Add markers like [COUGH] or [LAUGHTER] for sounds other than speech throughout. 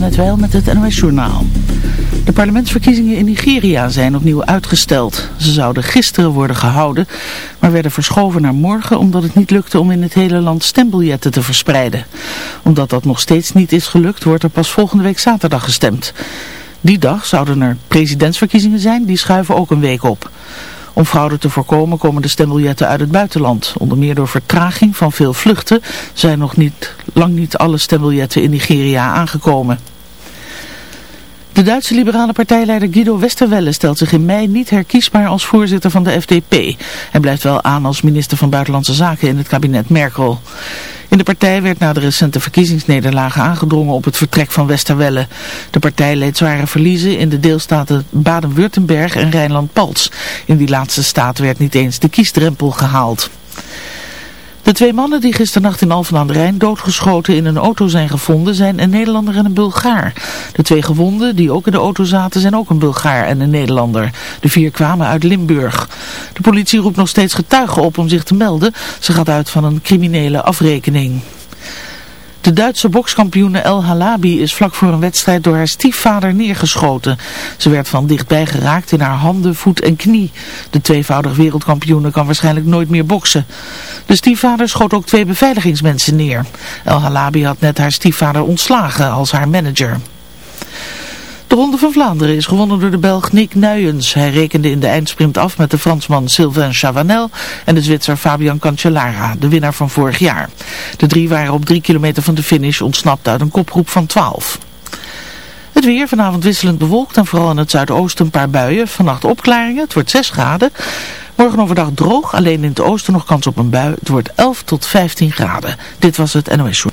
net wel met het NOS Journaal. De parlementsverkiezingen in Nigeria zijn opnieuw uitgesteld. Ze zouden gisteren worden gehouden, maar werden verschoven naar morgen omdat het niet lukte om in het hele land stembiljetten te verspreiden. Omdat dat nog steeds niet is gelukt, wordt er pas volgende week zaterdag gestemd. Die dag zouden er presidentsverkiezingen zijn, die schuiven ook een week op. Om fraude te voorkomen komen de stembiljetten uit het buitenland. Onder meer door vertraging van veel vluchten zijn nog niet, lang niet alle stembiljetten in Nigeria aangekomen. De Duitse liberale partijleider Guido Westerwelle stelt zich in mei niet herkiesbaar als voorzitter van de FDP. Hij blijft wel aan als minister van Buitenlandse Zaken in het kabinet Merkel. In de partij werd na de recente verkiezingsnederlagen aangedrongen op het vertrek van Westerwelle. De partij leed zware verliezen in de deelstaten Baden-Württemberg en Rijnland-Palts. In die laatste staat werd niet eens de kiesdrempel gehaald. De twee mannen die gisternacht in Alphen aan de Rijn doodgeschoten in een auto zijn gevonden zijn een Nederlander en een Bulgaar. De twee gewonden die ook in de auto zaten zijn ook een Bulgaar en een Nederlander. De vier kwamen uit Limburg. De politie roept nog steeds getuigen op om zich te melden. Ze gaat uit van een criminele afrekening. De Duitse bokskampioene El Halabi is vlak voor een wedstrijd door haar stiefvader neergeschoten. Ze werd van dichtbij geraakt in haar handen, voet en knie. De tweevoudig wereldkampioene kan waarschijnlijk nooit meer boksen. De stiefvader schoot ook twee beveiligingsmensen neer. El Halabi had net haar stiefvader ontslagen als haar manager. De Ronde van Vlaanderen is gewonnen door de Belg Nick Nuyens. Hij rekende in de eindsprint af met de Fransman Sylvain Chavanel en de Zwitser Fabian Cancellara, de winnaar van vorig jaar. De drie waren op drie kilometer van de finish ontsnapt uit een kopgroep van 12. Het weer vanavond wisselend bewolkt en vooral in het zuidoosten een paar buien. Vannacht opklaringen, het wordt 6 graden. Morgen overdag droog, alleen in het oosten nog kans op een bui. Het wordt 11 tot 15 graden. Dit was het NOS Show.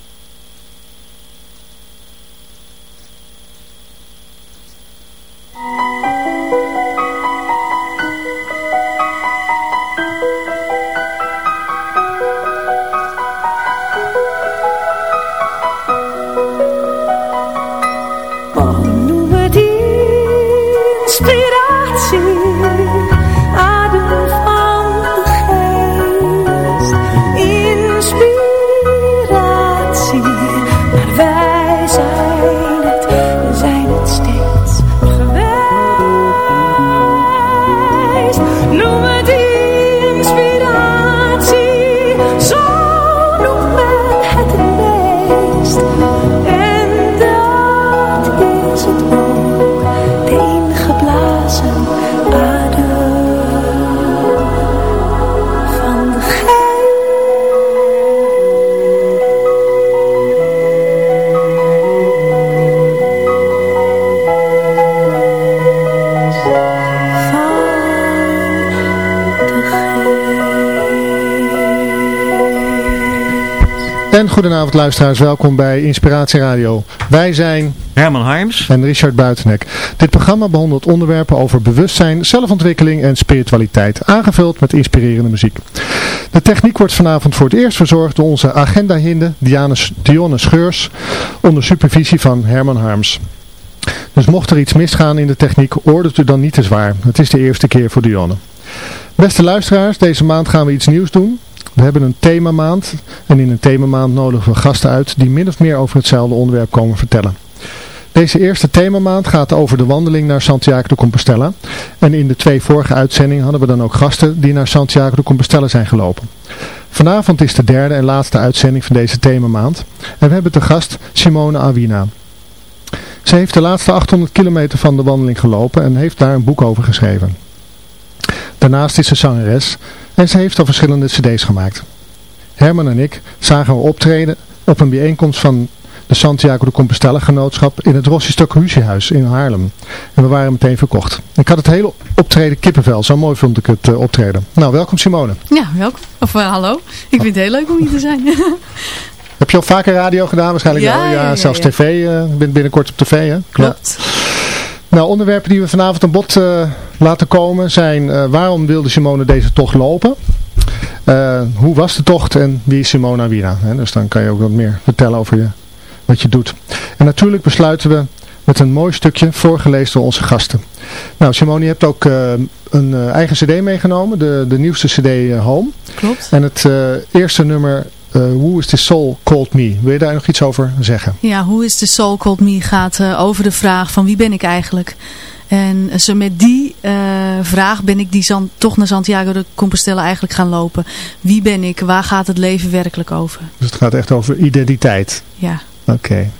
Goedenavond luisteraars, welkom bij Inspiratie Radio. Wij zijn Herman Harms. en Richard Buitenek. Dit programma behandelt onderwerpen over bewustzijn, zelfontwikkeling en spiritualiteit, aangevuld met inspirerende muziek. De techniek wordt vanavond voor het eerst verzorgd door onze agenda-hinde Diane, Dionne Scheurs, onder supervisie van Herman Harms. Dus mocht er iets misgaan in de techniek, oordeelt u dan niet te zwaar. Het is de eerste keer voor Dionne. Beste luisteraars, deze maand gaan we iets nieuws doen. We hebben een themamaand en in een themamaand nodigen we gasten uit die min of meer over hetzelfde onderwerp komen vertellen. Deze eerste themamaand gaat over de wandeling naar Santiago de Compostela. En in de twee vorige uitzendingen hadden we dan ook gasten die naar Santiago de Compostela zijn gelopen. Vanavond is de derde en laatste uitzending van deze themamaand. En we hebben te gast Simone Awina. Ze heeft de laatste 800 kilometer van de wandeling gelopen en heeft daar een boek over geschreven. Daarnaast is ze zangeres en ze heeft al verschillende cd's gemaakt. Herman en ik zagen haar optreden op een bijeenkomst van de Santiago de Compostela genootschap in het Rossistok Huziehuis in Haarlem. En we waren meteen verkocht. Ik had het hele optreden kippenvel, zo mooi vond ik het eh, optreden. Nou, welkom Simone. Ja, welkom. Of eh, hallo. Ik vind het heel leuk om hier te zijn. [LAUGHS] Heb je al vaker radio gedaan? Waarschijnlijk Ja, wel. Ja, ja, ja, zelfs tv, eh, bin- binnenkort op tv hè? Klopt. Ja. Nou, onderwerpen die we vanavond aan bod eh, laten komen zijn eh, waarom wilde Simone deze tocht lopen? Eh, hoe was de tocht en wie is Simone Awina? Hè? Dus dan kan je ook wat meer vertellen over je, wat je doet. En natuurlijk besluiten we met een mooi stukje voorgelezen door onze gasten. Nou Simone, je hebt ook een eigen cd meegenomen, de, de nieuwste cd Home. Klopt. En het eerste nummer Who is the Soul Called Me? Wil je daar nog iets over zeggen? Ja, Who is the Soul Called Me gaat over de vraag van wie ben ik eigenlijk? En zo met die uh, vraag ben ik die zand, toch naar Santiago de Compostela eigenlijk gaan lopen. Wie ben ik? Waar gaat het leven werkelijk over? Dus het gaat echt over identiteit? Ja. Oké. Okay.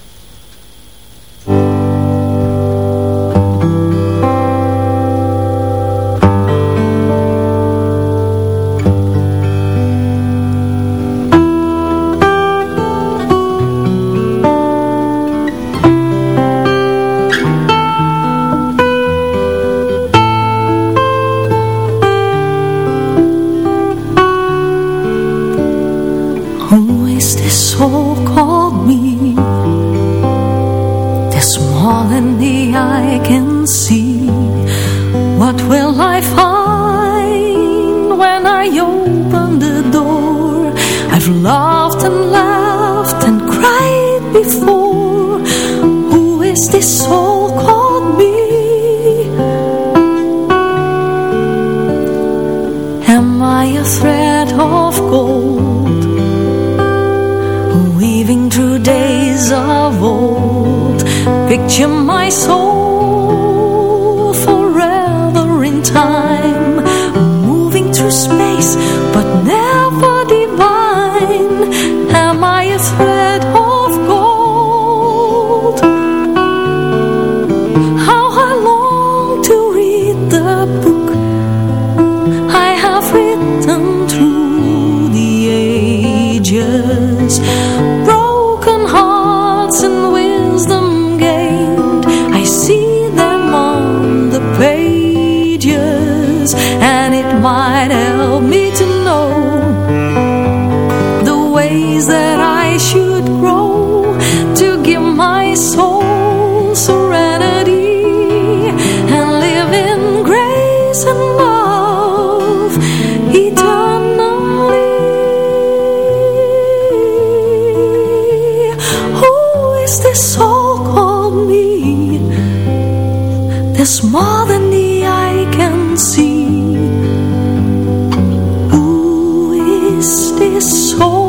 Prachtige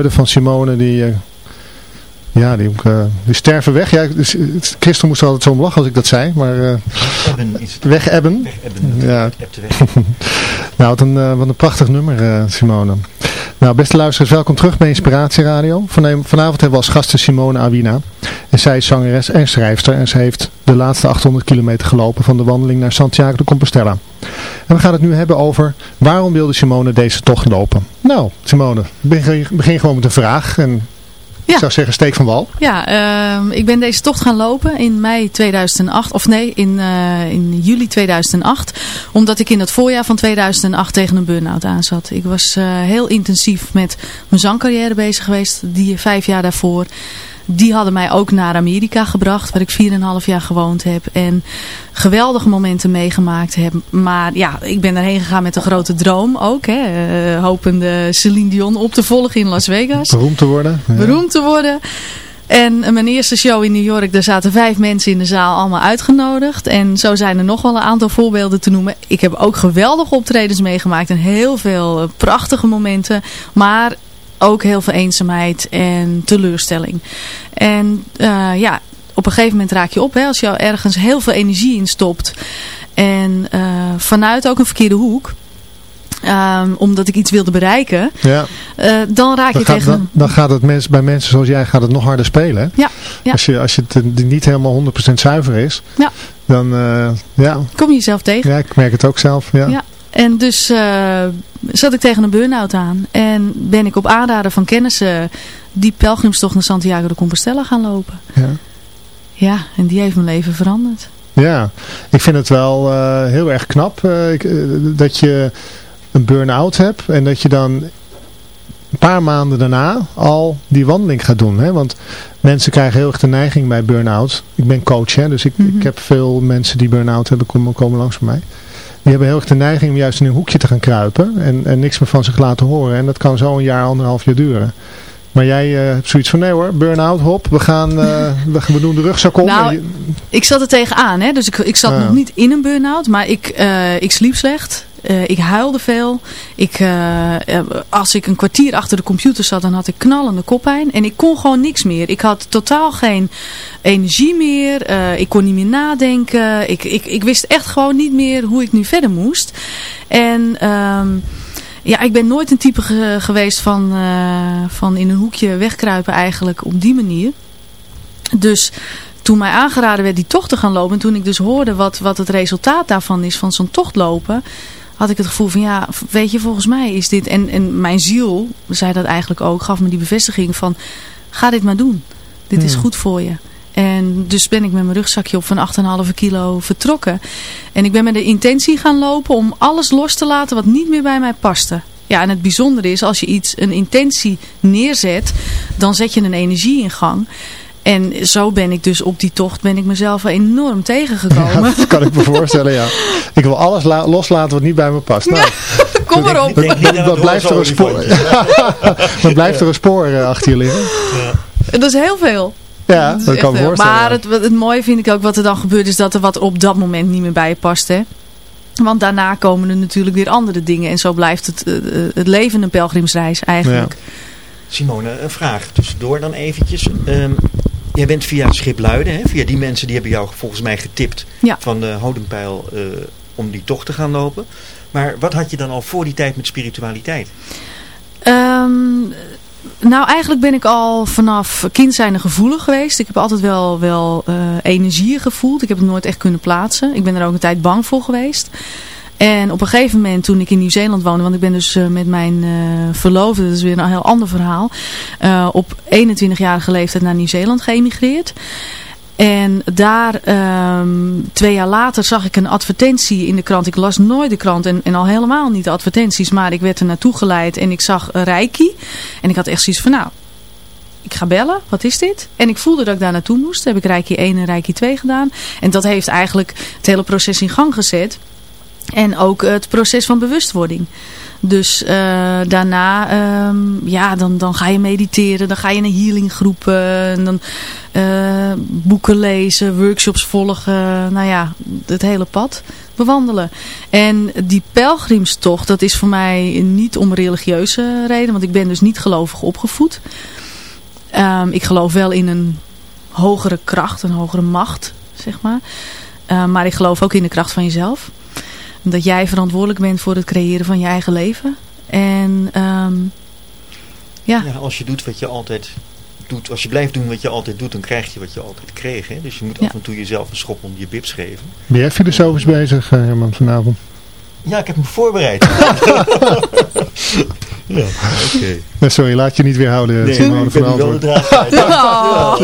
geluiden van Simone die... Uh, ja, die, uh, die sterven weg. Ja, dus, Christel moest er altijd zo om lachen als ik dat zei. Maar, uh, weg ebben. Ja. [LAUGHS] nou, wat een, wat een prachtig nummer, Simone. Nou, beste luisteraars, welkom terug bij Inspiratie Radio. Vanavond hebben we als gasten Simone Awina. En zij is zangeres en schrijfster en ze heeft de laatste 800 kilometer gelopen van de wandeling naar Santiago de Compostela. En we gaan het nu hebben over waarom wilde Simone deze tocht lopen? Nou, Simone, begin, begin gewoon met een vraag. En... Ja. Ik zou zeggen, steek van wal. Ja, ehm, ik ben deze tocht gaan lopen in mei 2008. Of nee, in, eh, in juli 2008. Omdat ik in het voorjaar van 2008 tegen een burn-out aan zat. Ik was eh, heel intensief met mijn zangcarrière bezig geweest. Die vijf jaar daarvoor. Die hadden mij ook naar Amerika gebracht. Waar ik 4,5 jaar gewoond heb. En geweldige momenten meegemaakt heb. Maar ja, ik ben daarheen gegaan met een grote droom ook. Hè, eh, hopende Celine Dion op te volgen in Las Vegas Beroemd te worden. Ja. beroemd te worden. En mijn eerste show in New York, daar zaten vijf mensen in de zaal allemaal uitgenodigd. En zo zijn er nog wel een aantal voorbeelden te noemen. Ik heb ook geweldige optredens meegemaakt en heel veel eh, prachtige momenten. Maar ook heel veel eenzaamheid en teleurstelling. En eh, ja, op een gegeven moment raak je op hè, als je ergens heel veel energie in stopt. En eh, vanuit ook een verkeerde hoek. Ehm, omdat ik iets wilde bereiken. Ja. eh, dan raak Dan je gaat, tegen... dan, dan gaat het mens, bij mensen zoals jij gaat het nog harder spelen. Ja, ja. Als, je, als je het niet helemaal 100% zuiver is, Ja. dan uh, ja. kom je jezelf tegen. ja, ik merk het ook zelf. Ja. En dus uh, zat ik tegen een burn-out aan. En ben ik op aanraden van kennissen die pelgrimstocht naar Santiago de Compostela gaan lopen. Ja. Ja, en die heeft mijn leven veranderd. Ja, ik vind het wel uh, heel erg knap uh, ik, uh, dat je een burn-out hebt en dat je dan een paar maanden daarna al die wandeling gaat doen. Hè? Want mensen krijgen heel erg de neiging bij burn-out. Ik ben coach, hè? dus ik, mm -hmm. ik heb veel mensen die burn-out hebben komen, komen langs bij mij. Die hebben heel erg de neiging om juist in een hoekje te gaan kruipen en, en niks meer van zich laten horen. En dat kan zo een jaar, anderhalf jaar duren. Maar jij uh, hebt zoiets van, nee hoor, burn-out, hop, we gaan, [LAUGHS] uh, we, doen de rugzak om. Nou, je... ik zat er tegenaan, hè? dus ik, ik zat ah. nog niet in een burn-out, maar ik, uh, ik sliep slecht. Uh, ik huilde veel. Ik, uh, als ik een kwartier achter de computer zat, dan had ik knallende koppijn. En ik kon gewoon niks meer. Ik had totaal geen energie meer. Ik kon niet meer nadenken. Ik, ik, ik wist echt gewoon niet meer hoe ik nu verder moest. En... Um, ja, ik ben nooit een type ge geweest van, van in een hoekje wegkruipen eigenlijk op die manier. Dus toen mij aangeraden werd die tocht te gaan lopen. En toen ik dus hoorde wat, wat het resultaat daarvan is van zo'n tocht lopen. Had ik het gevoel van ja, weet je, volgens mij is dit... En, en mijn ziel zei dat eigenlijk ook, gaf me die bevestiging van... Ga dit maar doen. Dit hmm. is goed voor je. En dus ben ik met mijn rugzakje op van 8,5 kilo vertrokken. En ik ben met de intentie gaan lopen om alles los te laten wat niet meer bij mij paste. Ja, en het bijzondere is, als je iets, een intentie neerzet, dan zet je een energie in gang. En zo ben ik dus op die tocht ben ik mezelf enorm tegengekomen. Ja, dat kan ik me voorstellen, ja. Ik wil alles loslaten wat niet bij me past. Nou, [LAUGHS] Kom maar op. Wat [LAUGHS] blijft er een spoor, wat blijft er een spoor achter je liggen? Ja. Dat is heel veel. Ja, dat, dat kan me voorstellen. Maar het, het mooie vind ik ook wat er dan gebeurt is dat er wat op dat moment niet meer bij je past. Hè? Want daarna komen er natuurlijk weer andere dingen. En zo blijft het, uh, het leven een pelgrimsreis eigenlijk. Ja. Simone, een vraag tussendoor dan eventjes. Um, jij bent via Schipluiden, hè? via die mensen die hebben jou volgens mij getipt ja. van de Hodenpijl uh, om die tocht te gaan lopen. Maar wat had je dan al voor die tijd met spiritualiteit? Um, nou, eigenlijk ben ik al vanaf kind zijnde gevoelig geweest. Ik heb altijd wel, wel uh, energieën gevoeld. Ik heb het nooit echt kunnen plaatsen. Ik ben er ook een tijd bang voor geweest. En op een gegeven moment toen ik in Nieuw-Zeeland woonde, want ik ben dus uh, met mijn uh, verloofde, dat is weer een heel ander verhaal, uh, op 21-jarige leeftijd naar Nieuw-Zeeland geëmigreerd. En daar, um, twee jaar later, zag ik een advertentie in de krant. Ik las nooit de krant en, en al helemaal niet de advertenties. Maar ik werd er naartoe geleid en ik zag Reiki. En ik had echt zoiets van, nou, ik ga bellen. Wat is dit? En ik voelde dat ik daar naartoe moest. Heb ik Reiki 1 en Reiki 2 gedaan. En dat heeft eigenlijk het hele proces in gang gezet. En ook het proces van bewustwording. Dus uh, daarna, um, ja, dan, dan ga je mediteren, dan ga je naar healinggroepen, en dan uh, boeken lezen, workshops volgen, nou ja, het hele pad bewandelen. En die pelgrimstocht, dat is voor mij niet om religieuze reden, want ik ben dus niet gelovig opgevoed. Um, ik geloof wel in een hogere kracht, een hogere macht, zeg maar. Uh, maar ik geloof ook in de kracht van jezelf. Dat jij verantwoordelijk bent voor het creëren van je eigen leven. En um, ja. ja. Als je doet wat je altijd doet, als je blijft doen wat je altijd doet, dan krijg je wat je altijd kreeg. Hè? Dus je moet ja. af en toe jezelf een schop om je bibs geven. Ben jij filosofisch bezig, Herman, vanavond? Ja, ik heb me voorbereid. [LAUGHS] Oké. Eh, Sorry, laat je niet weerhouden, Nee, Simone ik van ben wel de draad. Oh.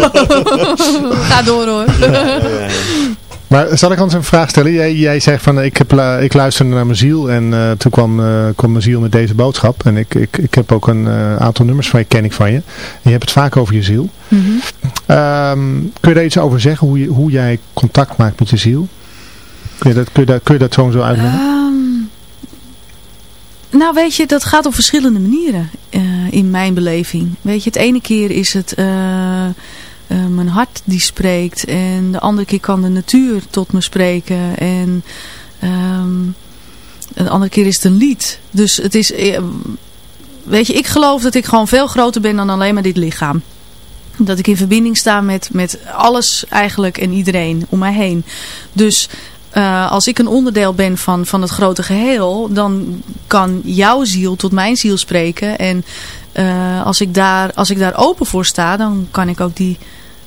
[LAUGHS] Ga door hoor. Ja, ja, ja. [LAUGHS] Maar zal ik ons een vraag stellen? Jij, jij zegt van ik, heb, ik luisterde naar mijn ziel en eh, toen kwam, eh, kwam mijn ziel met deze boodschap. En ik, ik, ik heb ook een eh, aantal nummers van je, ken ik van je. En je hebt het vaak over je ziel. Mhm. Ehm, kun je daar iets over zeggen, hoe, je, hoe jij contact maakt met je ziel? Kun je dat, kun je dat, kun je dat zo en zo uitleggen? Ehm, nou weet je, dat gaat op verschillende manieren in mijn beleving. Weet je, het ene keer is het eh, mijn hart die spreekt. En de andere keer kan de natuur tot me spreken. En ehm, de andere keer is het een lied. Dus het is... eh, weet je, ik geloof dat ik gewoon veel groter ben dan alleen maar dit lichaam. Dat ik in verbinding sta met, met alles eigenlijk en iedereen om mij heen. Dus eh, als ik een onderdeel ben van, van het grote geheel, dan kan jouw ziel tot mijn ziel spreken. En eh, als, ik daar, als ik daar open voor sta, dan kan ik ook die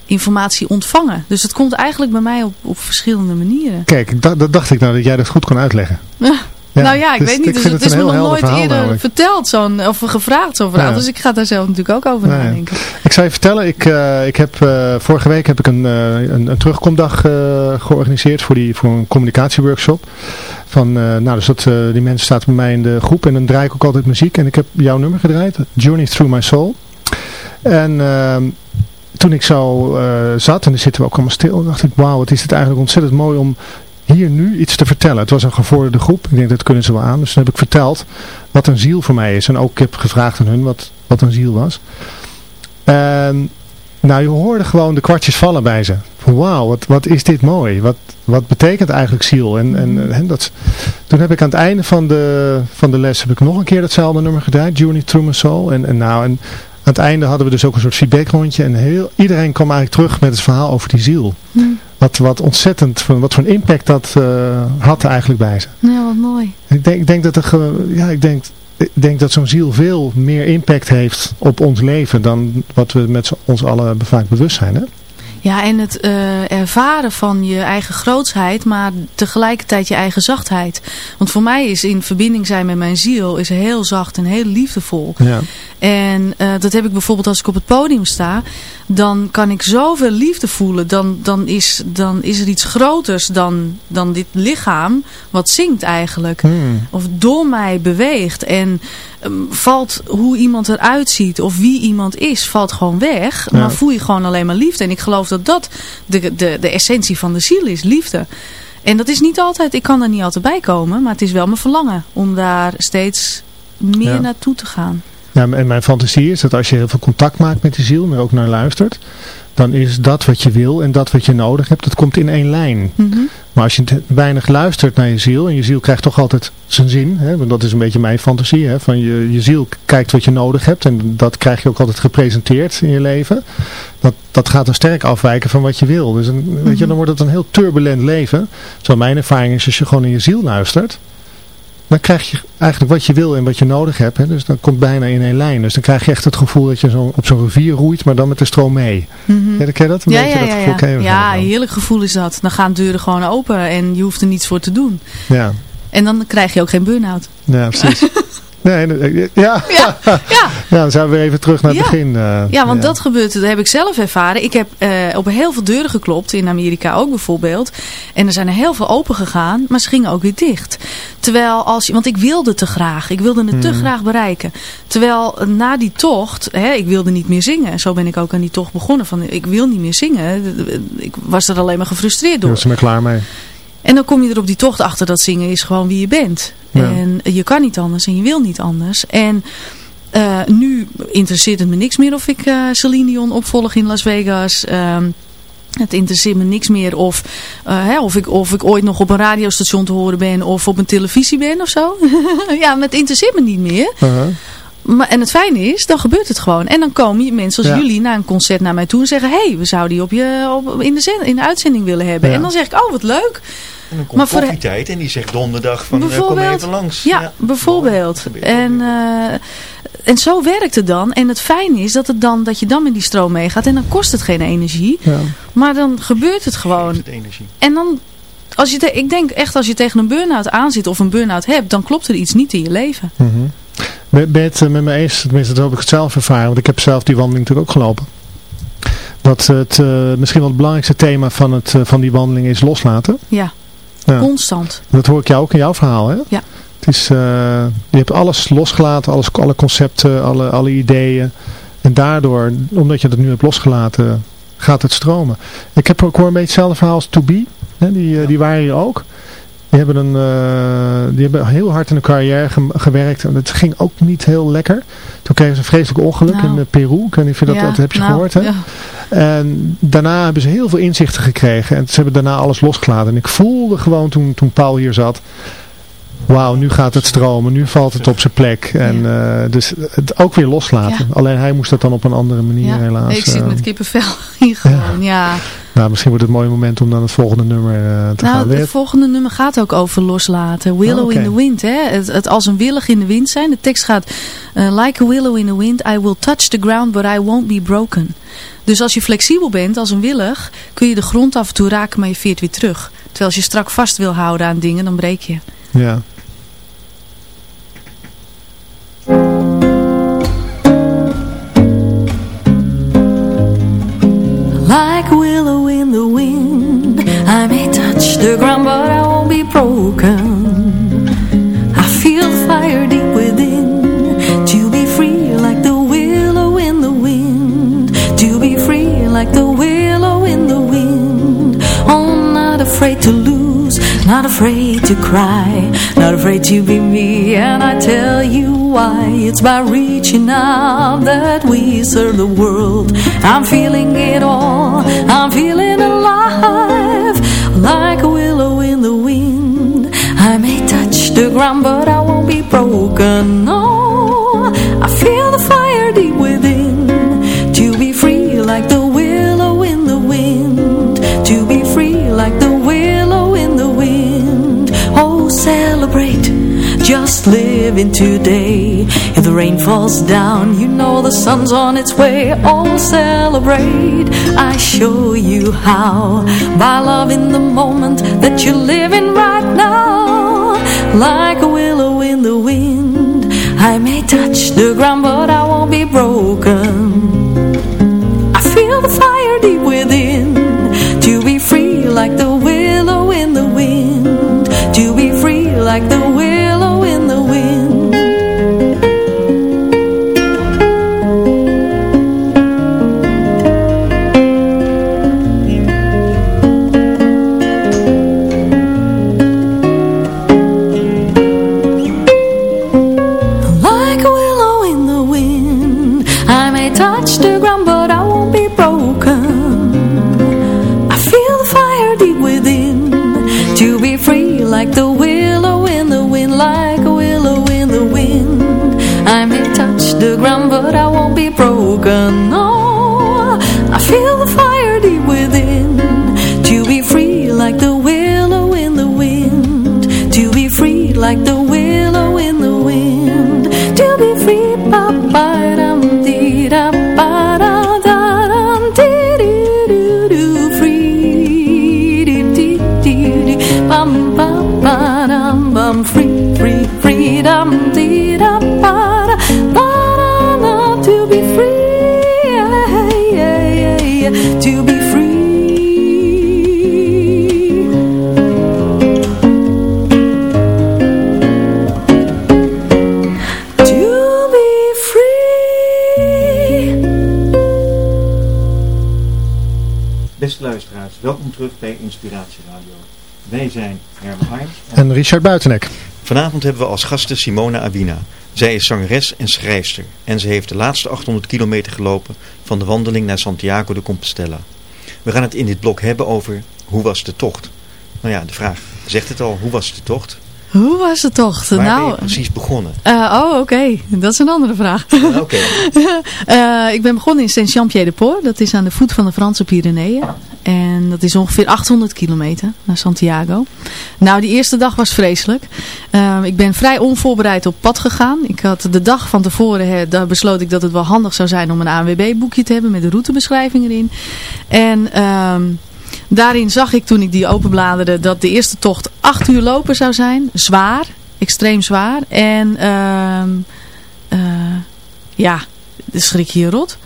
informatie ontvangen. Dus het komt eigenlijk bij mij op, op verschillende manieren. Kijk, dat dacht ik nou dat jij dat goed kon uitleggen. [LAUGHS] nou ja, ik dus weet niet. Dus het is me nog nooit verhaal eerder namelijk. verteld zo'n, of gevraagd zo'n verhaal. Ja. Dus ik ga daar zelf natuurlijk ook over Nou ja. nadenken. Ik zou je vertellen, ik, eh, ik heb, eh, vorige week heb ik een, eh, een, een terugkomdag georganiseerd voor, die, voor een communicatieworkshop. Van, nou, dus dat, die mensen staan bij mij in de groep en dan draai ik ook altijd muziek. En ik heb jouw nummer gedraaid, Journey Through My Soul. En ehm, toen ik zo eh, zat, en dan zitten we ook allemaal stil, dacht ik, wauw, wat is het eigenlijk ontzettend mooi om hier nu iets te vertellen. Het was een gevorderde groep, ik denk dat kunnen ze wel aan. Dus toen heb ik verteld wat een ziel voor mij is. En ook ik heb gevraagd aan hun wat, wat een ziel was. En nou, je hoorde gewoon de kwartjes vallen bij ze. Wauw, wat, wat is dit mooi. Wat, wat betekent eigenlijk ziel? En, en, en dat, toen heb ik aan het einde van de, van de les heb ik nog een keer datzelfde nummer gedaan. Journey Through My Soul. En, en, nou, en aan het einde hadden we dus ook een soort feedbackrondje. En heel, iedereen kwam eigenlijk terug met het verhaal over die ziel. Hm. Wat, wat ontzettend, wat voor een impact dat eh, had eigenlijk bij ze. Ja, wat mooi. Ik denk, ik denk dat er, ja, ik denk, ik denk dat zo'n ziel veel meer impact heeft op ons leven dan wat we met ons allen vaak bewust zijn. Hè? Ja, en het eh, ervaren van je eigen grootsheid, maar tegelijkertijd je eigen zachtheid. Want voor mij is in verbinding zijn met mijn ziel is heel zacht en heel liefdevol. Ja. En eh, dat heb ik bijvoorbeeld als ik op het podium sta. Dan kan ik zoveel liefde voelen. Dan, dan, is, dan is er iets groters dan, dan dit lichaam wat zingt eigenlijk. Hmm. Of door mij beweegt. En ehm, valt hoe iemand eruit ziet of wie iemand is, valt gewoon weg. Ja. Maar voel je gewoon alleen maar liefde. En ik geloof dat dat de, de, de essentie van de ziel is. Liefde. En dat is niet altijd, ik kan er niet altijd bij komen. Maar het is wel mijn verlangen om daar steeds meer Ja. naartoe te gaan. Ja, en mijn fantasie is dat als je heel veel contact maakt met die ziel, maar ook naar luistert, dan is dat wat je wil en dat wat je nodig hebt, dat komt in één lijn. Mhm. Maar als je weinig luistert naar je ziel, en je ziel krijgt toch altijd zijn zin, hè, want dat is een beetje mijn fantasie, hè, van je, je ziel kijkt wat je nodig hebt en dat krijg je ook altijd gepresenteerd in je leven. Dat, dat gaat dan sterk afwijken van wat je wil. Dus een, weet je, dan wordt het een heel turbulent leven. Terwijl mijn ervaring is, als je gewoon in je ziel luistert, dan krijg je eigenlijk wat je wil en wat je nodig hebt. Hè, dus dat komt bijna in één lijn. Dus dan krijg je echt het gevoel dat je zo op zo'n rivier roeit, maar dan met de stroom mee. Mhm. Ja, ken je dat? Een Ja, beetje ja, dat gevoel ja. ken je ja, heerlijk gevoel is dat. Dan gaan deuren gewoon open en je hoeft er niets voor te doen. Ja, En dan krijg je ook geen burn-out. ja precies. [LAUGHS] Nee, nee, ja, Ja, ja. [LAUGHS] Ja, dan zijn we weer even terug naar het Ja. begin. eh, Ja, want dat gebeurt, dat heb ik zelf ervaren. Ik heb eh, op heel veel deuren geklopt, in Amerika ook bijvoorbeeld. En er zijn er heel veel open gegaan, maar ze gingen ook weer dicht. Terwijl als je, want ik wilde te graag, ik wilde het te Mhm. graag bereiken. Terwijl eh, na die tocht, hè, ik wilde niet meer zingen. Zo ben ik ook aan die tocht begonnen. Van, ik wil niet meer zingen. Ik was er alleen maar gefrustreerd door. was ze maar klaar mee. En dan kom je er op die tocht achter dat zingen is gewoon wie je bent. Ja. En je kan niet anders en je wil niet anders. En eh, nu interesseert het me niks meer of ik eh Celine Dion opvolg in Las Vegas. Ehm, het interesseert me niks meer of, eh, hè, of, ik, of ik ooit nog op een radiostation te horen ben of op een televisie ben of zo. [LAUGHS] ja, maar het interesseert me niet meer. Maar, en het fijne is, dan gebeurt het gewoon. En dan komen mensen als Ja. jullie na een concert naar mij toe en zeggen... hé, hey, we zouden die op je, op, in, de zend- in de uitzending willen hebben. Ja. En dan zeg ik, oh wat leuk. En dan komt Maar voor- koffietijd en die zegt donderdag van eh, kom even langs. Ja, bijvoorbeeld. En, eh, en zo werkt het dan. En het fijne is dat, het dan, dat je dan met die stroom meegaat. En dan kost het geen energie. Ja. Maar dan gebeurt het gewoon. Het energie. En dan, als je te- ik denk echt als je tegen een burn-out aanzit of een burn-out hebt. Dan klopt er iets niet in je leven. Mhm. Ben ben je het met me eens? Tenminste, dat heb ik het zelf ervaren. Want ik heb zelf die wandeling natuurlijk ook gelopen. Dat het uh, misschien wel het belangrijkste thema van, het, uh, van die wandeling is loslaten. Ja, Ja. constant. Dat hoor ik jou ook in jouw verhaal, hè? Ja. Het is, uh, je hebt alles losgelaten, alles, alle concepten, alle, alle ideeën. En daardoor, omdat je dat nu hebt losgelaten, gaat het stromen. Ik, heb, ik hoor een beetje hetzelfde verhaal als To Be. Hè? Die, die waren hier ook. Die hebben, een, uh, die hebben heel hard in hun carrière ge gewerkt. En het ging ook niet heel lekker. Toen kregen ze een vreselijk ongeluk Nou. in uh, Peru. Ik weet niet of je dat, Ja, dat heb je nou, gehoord. Hè? ja. En daarna hebben ze heel veel inzichten gekregen. En ze hebben daarna alles losgelaten. En ik voelde gewoon toen, toen Paul hier zat. Wauw, nu gaat het stromen. Nu valt het op zijn plek. En uh, dus het ook weer loslaten. Alleen hij moest dat dan op een andere manier Ja. helaas. Ik zit met kippenvel [LAUGHS] hier gewoon, ja. Nou, misschien wordt het een mooi moment om dan het volgende nummer uh, te gaan Nou, weer. het volgende nummer gaat ook over loslaten. Willow Oh, in the wind, hè. Het, het als een willig in de wind zijn. De tekst gaat, uh, like a willow in the wind, I will touch the ground, but I won't be broken. Dus als je flexibel bent, als een willig, kun je de grond af en toe raken, maar je veert weer terug. Terwijl als je strak vast wil houden aan dingen, dan breek je. Ja. The ground but I won't be broken. I feel the fire deep within. To be free like the willow in the wind. To be free like the willow in the wind. Oh, not afraid to lose Not afraid to cry. Not afraid to be me And I tell you why. It's by reaching out that we serve the world. I'm feeling it all. I'm feeling alive Like the ground but I won't be broken No, I feel the fire deep within. To be free like the willow in the wind. To be free like the willow in the wind. Oh, celebrate. Just living today. If the rain falls down You know the sun's on its way. Oh, celebrate. I show you how. By loving the moment That you're living right now Like a willow in the wind. I may touch the ground But I won't be broken. I feel the fire deep within. To be free like the willow in the wind. To be free like the willow Richard Buitenek. Vanavond hebben we als gasten Simona Awina. Zij is zangeres en schrijfster en ze heeft de laatste 800 kilometer gelopen van de wandeling naar Santiago de Compostela. We gaan het in dit blok hebben over hoe was de tocht? Nou ja, de vraag zegt het al, hoe was de tocht? Hoe was het toch? Waar ben nou, je precies begonnen? eh, oh oké, dat is een andere vraag. Oké, [LAUGHS] Eh, ik ben begonnen in Saint-Jean-Pied-de-Port. Dat is aan de voet van de Franse Pyreneeën. En dat is ongeveer 800 kilometer naar Santiago. Nou, die eerste dag was vreselijk. Eh, ik ben vrij onvoorbereid op pad gegaan. Ik had de dag van tevoren daar besloot ik dat het wel handig zou zijn om een ANWB-boekje te hebben met de routebeschrijving erin. En ehm, daarin zag ik toen ik die openbladerde dat de eerste tocht 8 uur lopen zou zijn. Zwaar, extreem zwaar. En... ehm Ja, dan schrik je rot.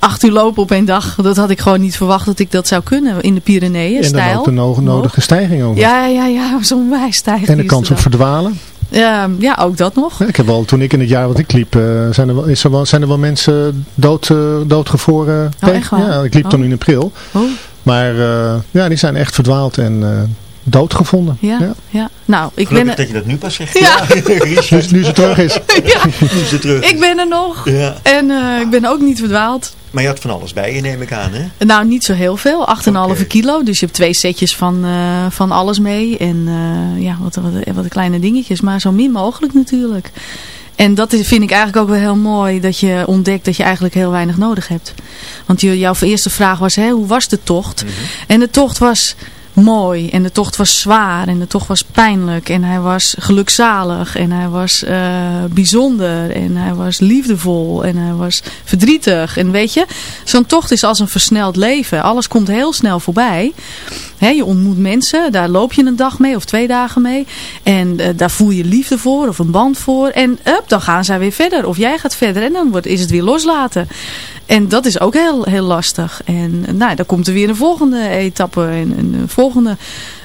Acht uur lopen op één dag, dat had ik gewoon niet verwacht dat ik dat zou kunnen in de Pyreneeën. En dan stijl. ook de no- nodige stijging ook. Ja, ja, ja, zo'n wijstijging. En de kans op verdwalen. Ja, ja, ook dat nog. Ja, Ik heb wel, toen ik in het jaar wat ik liep, eh, zijn, er wel, is er wel, zijn er wel mensen dood, eh, doodgevroren. Oh, echt waar? Ja, ik liep Oh. toen in april. Oh, Maar eh, ja, die zijn echt verdwaald en eh, doodgevonden. ja, ja. Ja. Nou, ik ben er, dat je dat nu pas zegt. Ja. Richard, [LAUGHS] Nu, nu ze terug is. nu is ze terug. [LAUGHS] ik ben er nog. Ja. En eh, ik ben ook niet verdwaald. Maar je had van alles bij je, neem ik aan, hè? Nou, niet zo heel veel. 8,5 Oké. kilo. Dus je hebt twee setjes van, eh, van alles mee. En eh, ja, wat, wat, wat kleine dingetjes. Maar zo min mogelijk natuurlijk. En dat is, vind ik eigenlijk ook wel heel mooi. Dat je ontdekt dat je eigenlijk heel weinig nodig hebt. Want jouw eerste vraag was, hè, hoe was de tocht? En de tocht was mooi. En de tocht was zwaar. En de tocht was pijnlijk. En hij was gelukzalig. En hij was eh, bijzonder. En hij was liefdevol. En hij was verdrietig. En weet je, zo'n tocht is als een versneld leven. Alles komt heel snel voorbij. Je ontmoet mensen. Daar loop je een dag mee of twee dagen mee. En eh, daar voel je liefde voor of een band voor. En up, dan gaan zij weer verder. Of jij gaat verder. En dan wordt, is het weer loslaten. En dat is ook heel, heel lastig. En nou, dan komt er weer een volgende etappe en een, een volgende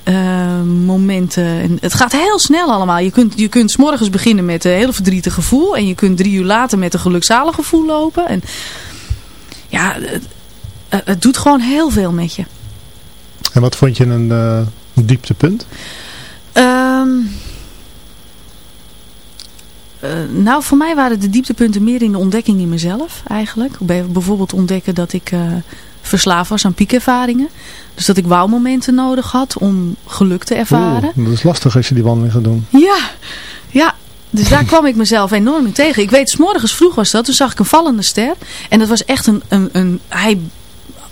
eh, momenten. En het gaat heel snel allemaal. Je kunt, je kunt 's morgens beginnen met een heel verdrietig gevoel. En je kunt drie uur later met een gelukzalig gevoel lopen. En ja, het, het doet gewoon heel veel met je. En wat vond je een eh, dieptepunt? Ehm, eh, nou, voor mij waren de dieptepunten meer in de ontdekking in mezelf eigenlijk. Bij- Bijvoorbeeld ontdekken dat ik verslaafd was aan piekervaringen. Dus dat ik wauwmomenten nodig had om geluk te ervaren. Oeh, dat is lastig als je die wandeling gaat doen. Ja, ja. Dus daar kwam ik mezelf enorm in tegen. Ik weet, s morgens vroeg was dat. Toen zag ik een vallende ster. En dat was echt een... een, een hij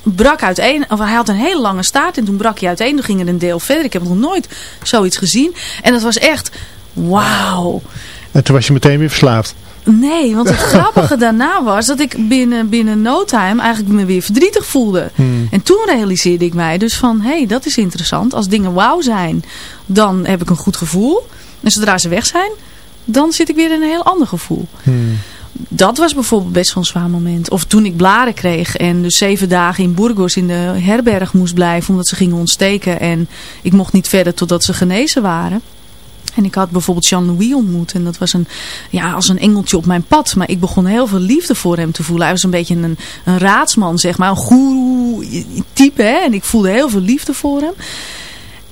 brak uiteen. Of hij had een hele lange staart. En toen brak hij uiteen. Toen ging er een deel verder. Ik heb nog nooit zoiets gezien. En dat was echt... Wauw. En toen was je meteen weer verslaafd. Nee, want het [LAUGHS] grappige daarna was dat ik binnen, binnen no time eigenlijk me weer verdrietig voelde. Hmm. En toen realiseerde ik mij dus van, hé, hey, dat is interessant. Als dingen wauw zijn, dan heb ik een goed gevoel. En zodra ze weg zijn, dan zit ik weer in een heel ander gevoel. Hmm. Dat was bijvoorbeeld best wel een zwaar moment. Of toen ik blaren kreeg en dus zeven dagen in Burgos in de herberg moest blijven omdat ze gingen ontsteken. En ik mocht niet verder totdat ze genezen waren. En ik had bijvoorbeeld Jean-Louis ontmoet. En dat was een, ja, als een engeltje op mijn pad. Maar ik begon heel veel liefde voor hem te voelen. Hij was een beetje een, een raadsman, zeg maar. Een goeroe type, hè. En ik voelde heel veel liefde voor hem.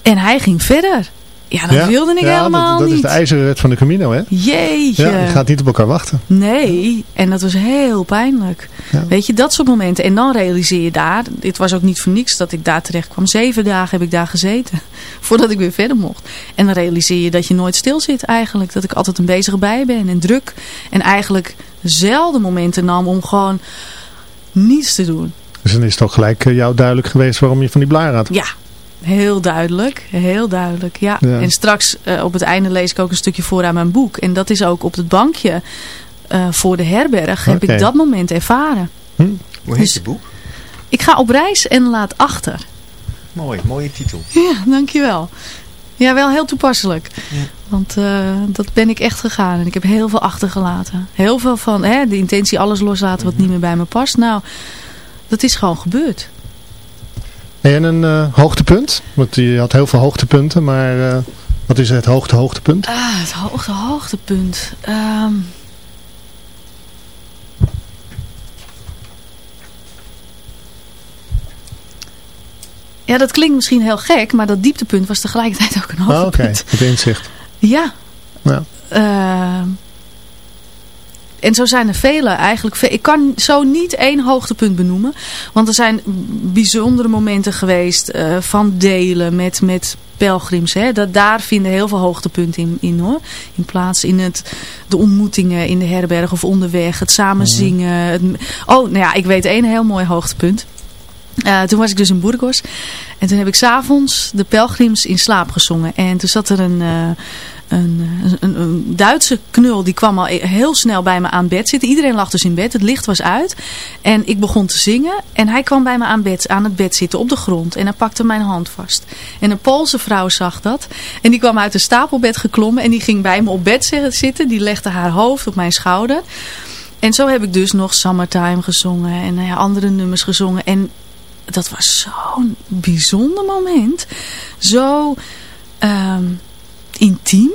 En hij ging verder. Ja, dat wilde ik ja, helemaal dat, dat niet. is de ijzeren wet van de Camino, hè? Jeetje. Ja, je gaat niet op elkaar wachten. Nee, en dat was heel pijnlijk. Weet je, dat soort momenten. En dan realiseer je daar, dit was ook niet voor niks dat ik daar terecht kwam. Zeven dagen heb ik daar gezeten, [LAUGHS] voordat ik weer verder mocht. En dan realiseer je dat je nooit stil zit eigenlijk. Dat ik altijd een bezige bij ben en druk. En eigenlijk zelden momenten nam om gewoon niets te doen. Dus dan is het ook gelijk eh, jou duidelijk geweest waarom je van die blaar had. Ja, heel duidelijk. Heel duidelijk, ja. Ja. En straks eh, op het einde lees ik ook een stukje voor aan mijn boek. En dat is ook op het bankje eh, voor de herberg heb ik dat moment ervaren. Hoe heet Dus- je boek? Ik ga op reis en laat achter. Mooi, mooie titel. Ja, dankjewel. Ja, wel heel toepasselijk. Ja. Want eh, dat ben ik echt gegaan. En ik heb heel veel achtergelaten. Heel veel van hè, de intentie alles loslaten wat niet meer bij me past. Nou, dat is gewoon gebeurd. En een eh, hoogtepunt? Want je had heel veel hoogtepunten, maar eh, wat is het hoogte hoogtepunt? Ah, het hoogte hoogtepunt. Ehm Ja, dat klinkt misschien heel gek, maar dat dieptepunt was tegelijkertijd ook een Ah, Oké, hoogtepunt. het inzicht. Ja. Ja. Ehm, en zo zijn er vele eigenlijk. Ik kan zo niet één hoogtepunt benoemen. Want er zijn bijzondere momenten geweest eh, van delen met, met pelgrims. Hè. Dat, daar vinden heel veel hoogtepunten in, in hoor. In plaats in het, de ontmoetingen in de herberg of onderweg. Het samen zingen. Het, oh, nou ja, ik weet één heel mooi hoogtepunt. Eh, toen was ik dus in Burgos. En toen heb ik s'avonds de pelgrims in slaap gezongen. En toen zat er een, eh, een, een, Duitse knul. Die kwam al heel snel bij me aan bed zitten. Iedereen lag dus in bed. Het licht was uit. En ik begon te zingen. En hij kwam bij me aan, bed, aan het bed zitten op de grond. En hij pakte mijn hand vast. En een Poolse vrouw zag dat. En die kwam uit een stapelbed geklommen. En die ging bij me op bed zitten. Die legde haar hoofd op mijn schouder. En zo heb ik dus nog Summertime gezongen en ja, andere nummers gezongen. En dat was zo'n bijzonder moment. Zo ehm, intiem.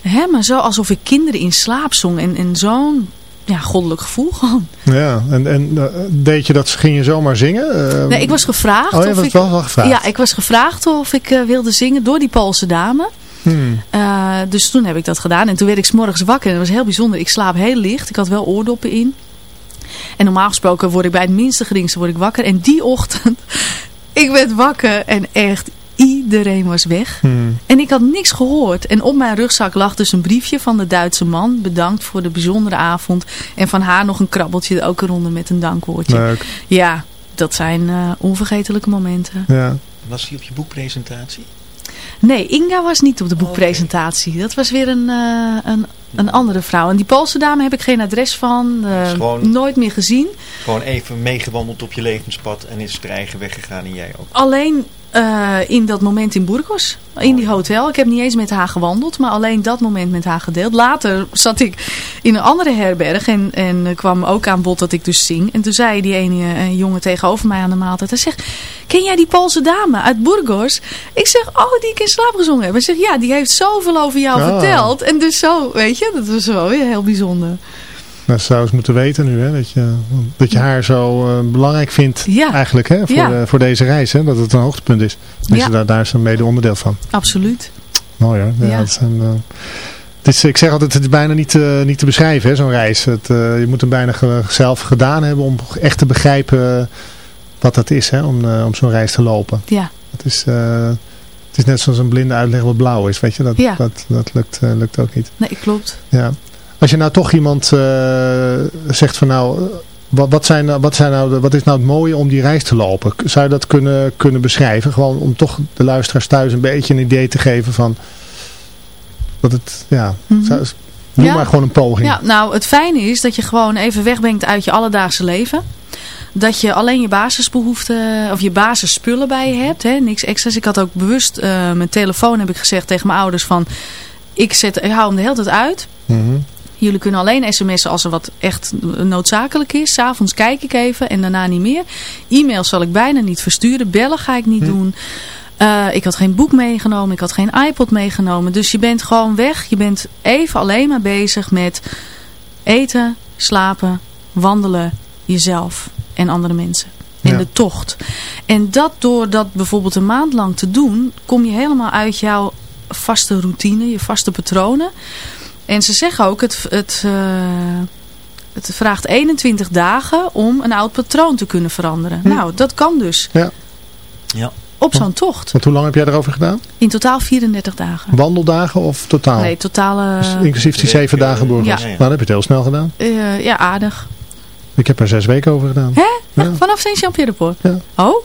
Hè, maar zo alsof ik kinderen in slaap zong. En, en zo'n ja, goddelijk gevoel gewoon. Ja, en, en uh, deed je dat, ging je zomaar zingen? Uh, nee, ik was gevraagd. Oh, je of was ik, wel, wel gevraagd? Ja, ik was gevraagd of ik uh, wilde zingen door die Poolse dame. Hmm. Uh, dus toen heb ik dat gedaan. En toen werd ik 's morgens wakker. En dat was heel bijzonder. Ik slaap heel licht. Ik had wel oordoppen in. En normaal gesproken word ik bij het minste geringste word ik wakker. En die ochtend, [LAUGHS] ik werd wakker en echt iedereen was weg. Hmm. En ik had niks gehoord. En op mijn rugzak lag dus een briefje van de Duitse man. Bedankt voor de bijzondere avond. En van haar nog een krabbeltje ook eronder met een dankwoordje. Leuk. Ja, dat zijn uh, onvergetelijke momenten. Ja. Was die op je boekpresentatie? Nee, Inga was niet op de boekpresentatie. Okay. Dat was weer een, uh, een, een andere vrouw. En die Poolse dame heb ik geen adres van. Uh, gewoon, nooit meer gezien. Gewoon even meegewandeld op je levenspad en is er eigen weggegaan en jij ook. Alleen uh, in dat moment in Burgos. In die hotel. Ik heb niet eens met haar gewandeld. Maar alleen dat moment met haar gedeeld. Later zat ik in een andere herberg. En, en kwam ook aan bod dat ik dus zing. En toen zei die ene uh, jongen tegenover mij aan de maaltijd. Hij zegt, ken jij die Poolse dame uit Burgos? Ik zeg, oh die ik in slaap gezongen heb. Hij zegt, ja die heeft zoveel over jou Oh. verteld. En dus zo, weet je. Dat was wel heel bijzonder. Dat zou eens moeten weten nu, hè? Dat, je, dat je haar zo uh, belangrijk vindt Ja. eigenlijk hè? Voor, Ja. de- voor deze reis. Hè? Dat het een hoogtepunt is. En Ja. daar, daar is een mede onderdeel van. Absoluut. Mooi hoor. Ja, zijn, eh, het is, ik zeg altijd, het is bijna niet, te- niet te beschrijven, hè, zo'n reis. Het, eh, je moet hem bijna ge- zelf gedaan hebben om echt te begrijpen eh, wat dat is, hè, om, eh, om zo'n reis te lopen. Ja. Het is, eh, het is net zoals een blinde uitleg wat blauw is, weet je. Dat, Ja. dat, dat lukt, eh, lukt ook niet. Nee, klopt. Ja. Als je nou toch iemand eh, zegt van nou, eh, wat, wat, zijn, nou- wat, zijn nou de, wat is nou het mooie om die reis te lopen? Zou je dat kunnen, kunnen beschrijven? Gewoon om toch de luisteraars thuis een beetje een idee te geven van wat het, ja, zou, Ja. maar gewoon een poging. Ja, nou het fijne is dat je gewoon even wegbrengt uit je alledaagse leven. Dat je alleen je basisbehoeften of je basisspullen bij je hebt. Hè? Niks extra's. Ik had ook bewust eh, mijn telefoon heb ik gezegd tegen mijn ouders van... Ik, zet, ik hou hem de hele tijd uit. Mhm. Jullie kunnen alleen sms'en als er wat echt noodzakelijk is. S'avonds kijk ik even en daarna niet meer. E-mails zal ik bijna niet versturen. Bellen ga ik niet Hm. doen. Uh, ik had geen boek meegenomen. Ik had geen iPod meegenomen. Dus je bent gewoon weg. Je bent even alleen maar bezig met eten, slapen, wandelen, jezelf en andere mensen. En Ja. de tocht. En dat door dat bijvoorbeeld een maand lang te doen, kom je helemaal uit jouw vaste routine, je vaste patronen. En ze zeggen ook, het, het, uh, het vraagt 21 dagen om een oud patroon te kunnen veranderen. Hm. Nou, dat kan dus. Ja. Ja. Op zo'n tocht. Want hoe lang heb jij erover gedaan? In totaal 34 dagen. Wandeldagen of totaal? Nee, totale... Dus inclusief die zeven dagen Burgos. ja. Nou, dan heb je het heel snel gedaan. Uh, ja, aardig. Ik heb er zes weken over gedaan. Hè? Ja. Vanaf Saint-Jean-Pierre-de-Port? Ja. Oh?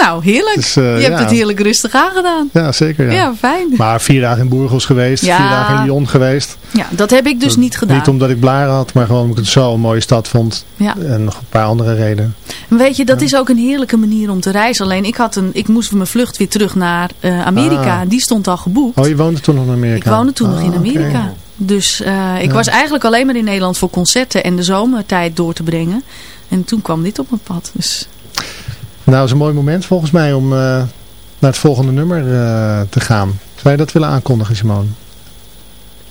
Nou, heerlijk. Dus, uh, je hebt ja. het heerlijk rustig aangedaan. Ja, zeker. Ja. Ja, fijn. Maar vier dagen in Burgos geweest, Ja. vier dagen in Lyon geweest. Ja, dat heb ik dus niet gedaan. Niet omdat ik blaren had, maar gewoon omdat ik het zo een mooie stad vond. Ja. En nog een paar andere redenen. Weet je, dat is ook een heerlijke manier om te reizen. Alleen ik, had een, ik moest mijn vlucht weer terug naar uh, Amerika. Ah. Die stond al geboekt. Oh, je woonde toen nog in Amerika? Ik woonde toen ah, nog in Amerika. Okay. Dus uh, ik Ja. was eigenlijk alleen maar in Nederland voor concerten en de zomertijd door te brengen. En toen kwam dit op mijn pad. Dus... Nou, is een mooi moment volgens mij om uh, naar het volgende nummer uh, te gaan. Zou je dat willen aankondigen, Simone?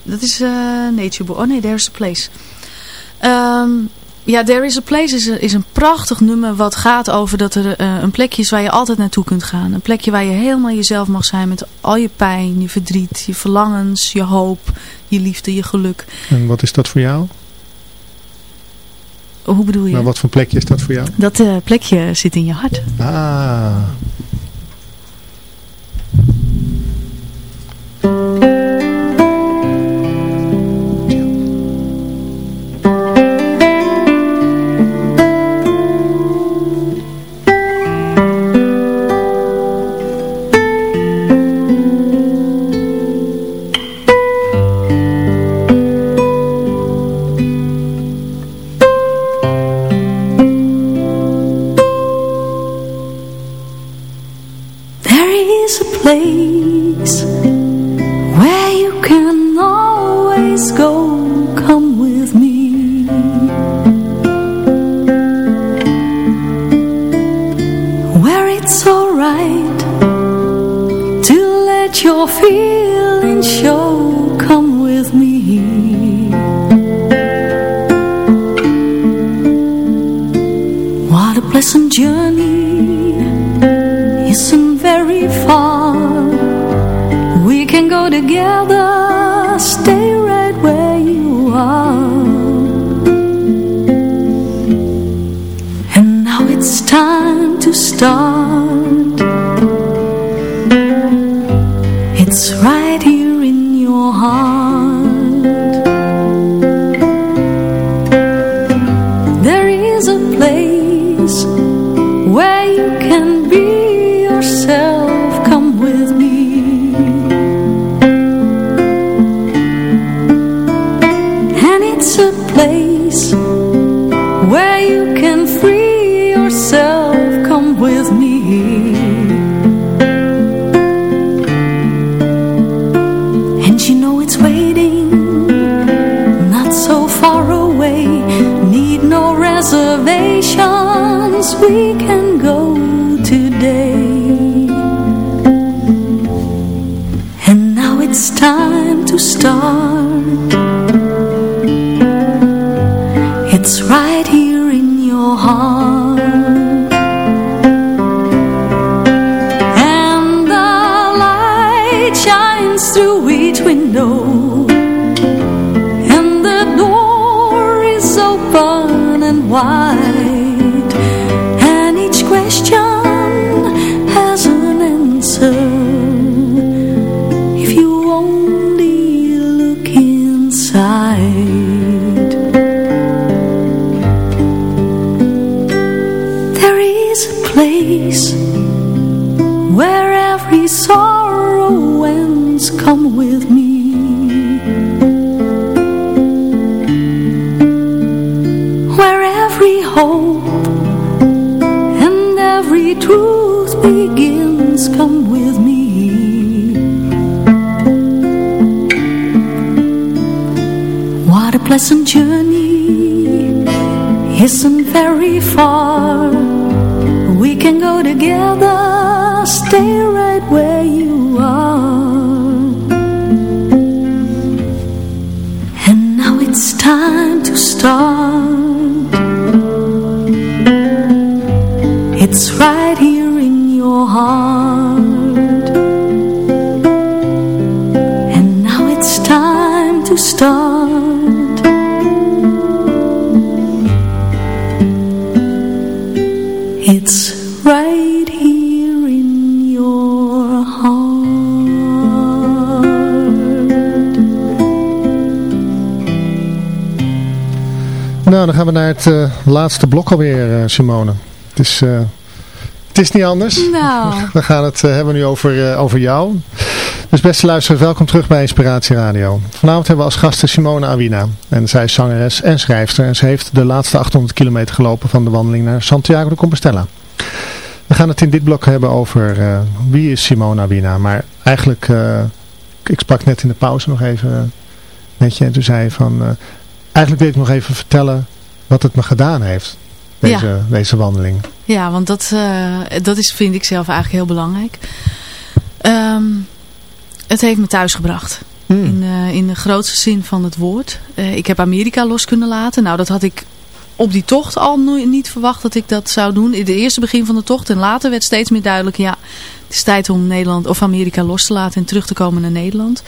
Dat is uh, Nature Boy. Oh nee, There's a Place. Um, ja, There is a Place is een, is een prachtig nummer wat gaat over dat er uh, een plekje is waar je altijd naartoe kunt gaan. Een plekje waar je helemaal jezelf mag zijn met al je pijn, je verdriet, je verlangens, je hoop, je liefde, je geluk. En wat is dat voor jou? Hoe bedoel je? Nou, wat voor plekje is dat voor jou? Dat uh, plekje zit in je hart. Ah. Nou, dan gaan we naar het eh, laatste blok alweer, eh, Simone. Het is, eh, het is niet anders. Nou, [LAUGHS] We gaan het hebben nu over, over jou. Dus beste luisteraars, welkom terug bij Inspiratie Radio. Vanavond hebben we als gasten Simone Awina. En zij is zangeres en schrijfster. En ze heeft de laatste 800 kilometer gelopen van de wandeling naar Santiago de Compostela. We gaan het in dit blok hebben over wie is Simone Awina. Maar eigenlijk, ik sprak net in de pauze nog even met je. En toen zei je van, eigenlijk wil ik nog even vertellen wat het me gedaan heeft. Deze, deze wandeling. ja, want dat, eh, dat is, vind ik zelf eigenlijk heel belangrijk. Ehm, het heeft me thuis gebracht. Hmm. In, eh, in de grootste zin van het woord. Eh, ik heb Amerika los kunnen laten. Nou, dat had ik op die tocht al niet verwacht dat ik dat zou doen. In het eerste begin van de tocht. En later werd steeds meer duidelijk. Ja, het is tijd om Nederland of Amerika los te laten en terug te komen naar Nederland.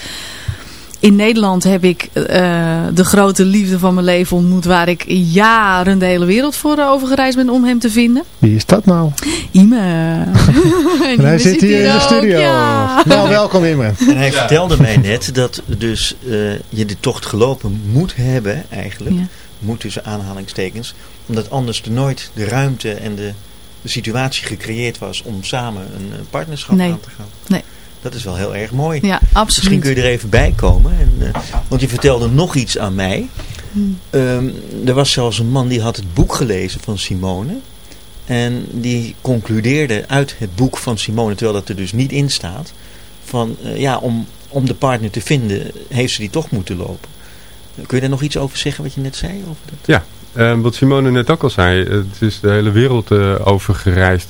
In Nederland heb ik eh, de grote liefde van mijn leven ontmoet. Waar ik jaren de hele wereld voor eh, overgereisd ben om hem te vinden. Wie is dat nou? Ime. [LAUGHS] [LAUGHS] En hij zit hier in de studio. ja. Nou, welkom Imre. En hij vertelde mij net dat dus eh, je de tocht gelopen moet hebben eigenlijk. Ja. Moet tussen aanhalingstekens. Omdat anders er nooit de ruimte en de, de situatie gecreëerd was om samen een partnerschap Nee. aan te gaan. Nee. Dat is wel heel erg mooi. Ja, Misschien absoluut. kun je er even bij komen. En, eh, want je vertelde nog iets aan mij. Hmm. Ehm, er was zelfs een man die had het boek gelezen van Simone. En die concludeerde uit het boek van Simone, terwijl dat er dus niet in staat. Van eh, ja, om, om de partner te vinden, heeft ze die toch moeten lopen. Kun je daar nog iets over zeggen wat je net zei? Over dat? Ja, eh, wat Simone net ook al zei, het is de hele wereld eh, over gereisd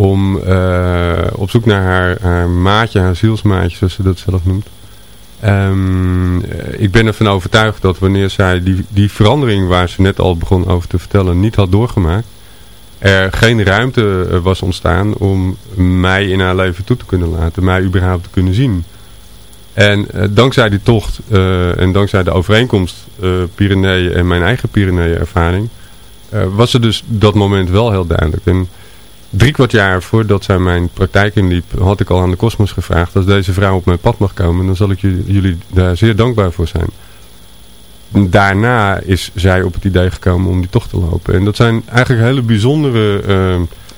om eh, op zoek naar haar, maatje, haar zielsmaatje, zoals ze dat zelf noemt. Ehm, eh, ik ben ervan overtuigd dat wanneer zij die, die verandering waar ze net al begon over te vertellen niet had doorgemaakt, er geen ruimte eh, was ontstaan om mij in haar leven toe te kunnen laten. Mij überhaupt te kunnen zien. En dankzij die tocht en dankzij de overeenkomst uh, Pyreneeën en mijn eigen Pyreneeën ervaring... was er dus dat moment wel heel duidelijk. Drie kwart jaar voordat zij mijn praktijk inliep... had ik al aan de kosmos gevraagd... als deze vrouw op mijn pad mag komen... dan zal ik jullie daar zeer dankbaar voor zijn. Daarna is zij op het idee gekomen om die tocht te lopen. En dat zijn eigenlijk hele bijzondere...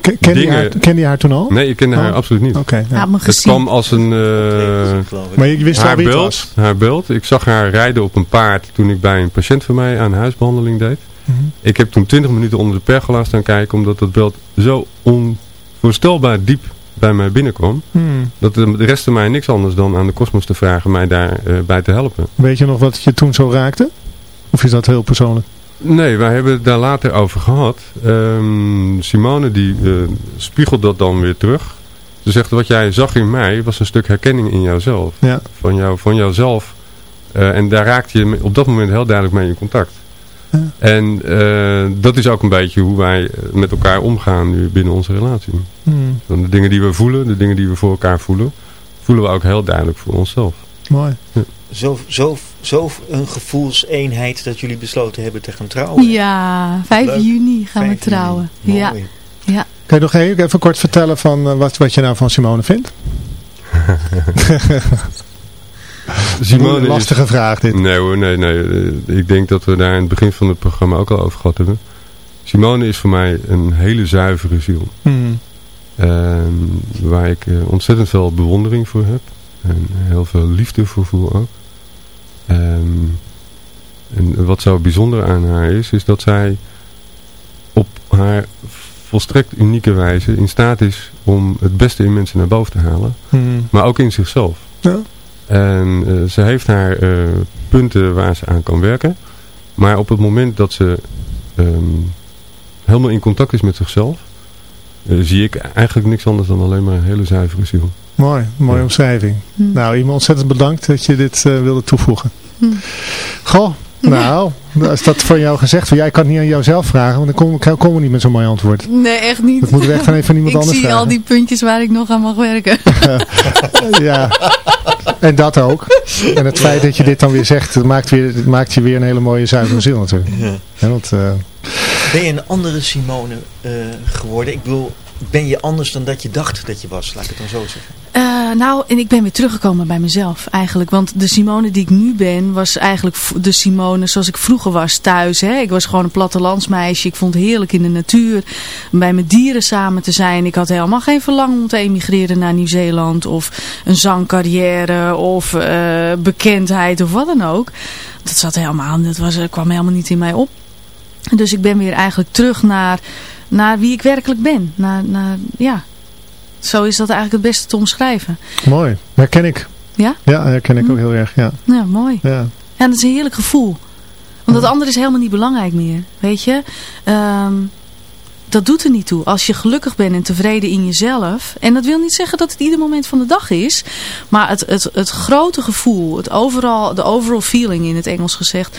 Ken, ken, je haar, ken je haar toen al? Nee, ik kende haar Oh. absoluut niet. Oké. ja. Ja, me Het kwam als een... eh, Maar je wist haar wie het beeld, was? haar beeld. Ik zag haar rijden op een paard toen ik bij een patiënt van mij aan huisbehandeling deed. Mhm. Ik heb toen 20 minuten onder de pergola staan kijken omdat dat beeld zo onvoorstelbaar diep bij mij binnenkwam. Hmm. Dat de de restte mij niks anders dan aan de kosmos te vragen mij daarbij bij te helpen. Weet je nog wat je toen zo raakte? Of is dat heel persoonlijk? Nee, wij hebben het daar later over gehad. Ehm, Simone die eh, spiegelt dat dan weer terug. Ze zegt wat jij zag in mij was een stuk herkenning in jouzelf. Ja. Van, jou, van jouzelf. Eh, en daar raakte je op dat moment heel duidelijk mee in contact. Ja. En eh, dat is ook een beetje hoe wij met elkaar omgaan nu binnen onze relatie. Hmm. De dingen die we voelen, de dingen die we voor elkaar voelen, voelen we ook heel duidelijk voor onszelf. Mooi. Zo, zo, zo een gevoelseenheid dat jullie besloten hebben te gaan trouwen. Ja, 5 Leuk. juni gaan we 5 juni. trouwen. Mooi. Ja, ja. Kan je nog even, even kort vertellen van eh, wat, wat je nou van Simone vindt? [LAUGHS] Simone Een is- lastige vraag dit. Nee hoor, nee, nee. Eh, Ik denk dat we daar in het begin van het programma ook al over gehad hebben. Simone is voor mij een hele zuivere ziel. Hmm. Ehm, waar ik eh, ontzettend veel bewondering voor heb. En heel veel liefde voor voel ook. Ehm, en wat zo bijzonder aan haar is, is dat zij op haar volstrekt unieke wijze in staat is om het beste in mensen naar boven te halen. Hmm. Maar ook in zichzelf. Ja. En eh, ze heeft haar eh, punten waar ze aan kan werken. Maar op het moment dat ze ehm, helemaal in contact is met zichzelf... eh, zie ik eigenlijk niks anders dan alleen maar een hele zuivere ziel. Mooi, mooie Ja. omschrijving. Hm. Nou, iemand ontzettend bedankt dat je dit eh, wilde toevoegen. Hm. Goh, nou, als dat van jou gezegd wordt, jij kan het niet aan jouzelf vragen, want dan komen we, niet met zo'n mooi antwoord. Nee, echt niet. Dat moeten we echt van even van iemand [LAUGHS] ik anders zie vragen. al die puntjes waar ik nog aan mag werken. [LAUGHS] Ja, en dat ook. En het feit dat je dit dan weer zegt, dat maakt, weer, dat maakt je weer een hele mooie zuivere ziel natuurlijk. Ja. Ja, want, eh, Ben je een andere Simone eh, geworden? Ik bedoel, ben je anders dan dat je dacht dat je was? Laat ik het dan zo zeggen. Eh, nou, en ik ben weer teruggekomen bij mezelf eigenlijk. Want de Simone die ik nu ben, was eigenlijk de Simone zoals ik vroeger was thuis. Hè. Ik was gewoon een plattelandsmeisje. Ik vond het heerlijk in de natuur. Bij mijn dieren samen te zijn. Ik had helemaal geen verlangen om te emigreren naar Nieuw-Zeeland. Of een zangcarrière. Of eh, bekendheid of wat dan ook. Dat zat helemaal, dat was, kwam helemaal niet in mij op. Dus ik ben weer eigenlijk terug naar, naar wie ik werkelijk ben. Naar, naar, ja, zo is dat eigenlijk het beste te omschrijven. mooi, herken ik. Ja? Ja, herken ik Hm. ook heel erg, ja. Ja, mooi. ja. Ja, dat is een heerlijk gevoel. Want dat andere is helemaal niet belangrijk meer. Weet je? Ehm, dat doet er niet toe. Als je gelukkig bent en tevreden in jezelf. En dat wil niet zeggen dat het ieder moment van de dag is. Maar het, het, het grote gevoel. Het overal, de overall feeling in het Engels gezegd.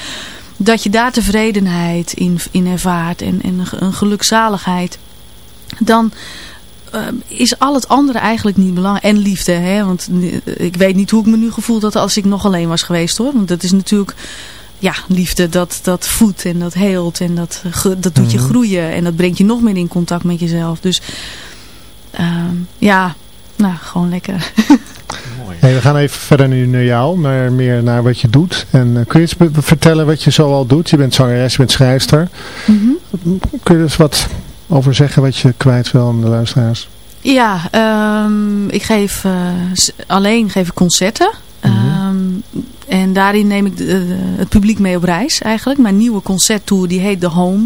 Dat je daar tevredenheid in, in ervaart. En, en een, gelukzaligheid. Dan ehm, is al het andere eigenlijk niet belangrijk. En liefde. Hè? Want eh, ik weet niet hoe ik me nu gevoeld had als ik nog alleen was geweest hoor. Want dat is natuurlijk ja, liefde, dat, dat voedt en dat heelt en dat, eh, dat doet je Mhm. groeien en dat brengt je nog meer in contact met jezelf. Dus ehm, ja, nou, gewoon lekker. Mooi. Hey, we gaan even verder nu naar jou, maar meer naar wat je doet. En eh, kun je eens vertellen wat je zo al doet? Je bent zangeres, je bent schrijfster. Mhm. Kun je er eens wat over zeggen wat je kwijt wil aan de luisteraars? Ja, ehm, ik geef eh, alleen geef ik concerten. Mhm. Ehm, en daarin neem ik de- de- het publiek mee op reis eigenlijk. Mijn nieuwe concerttour die heet de Home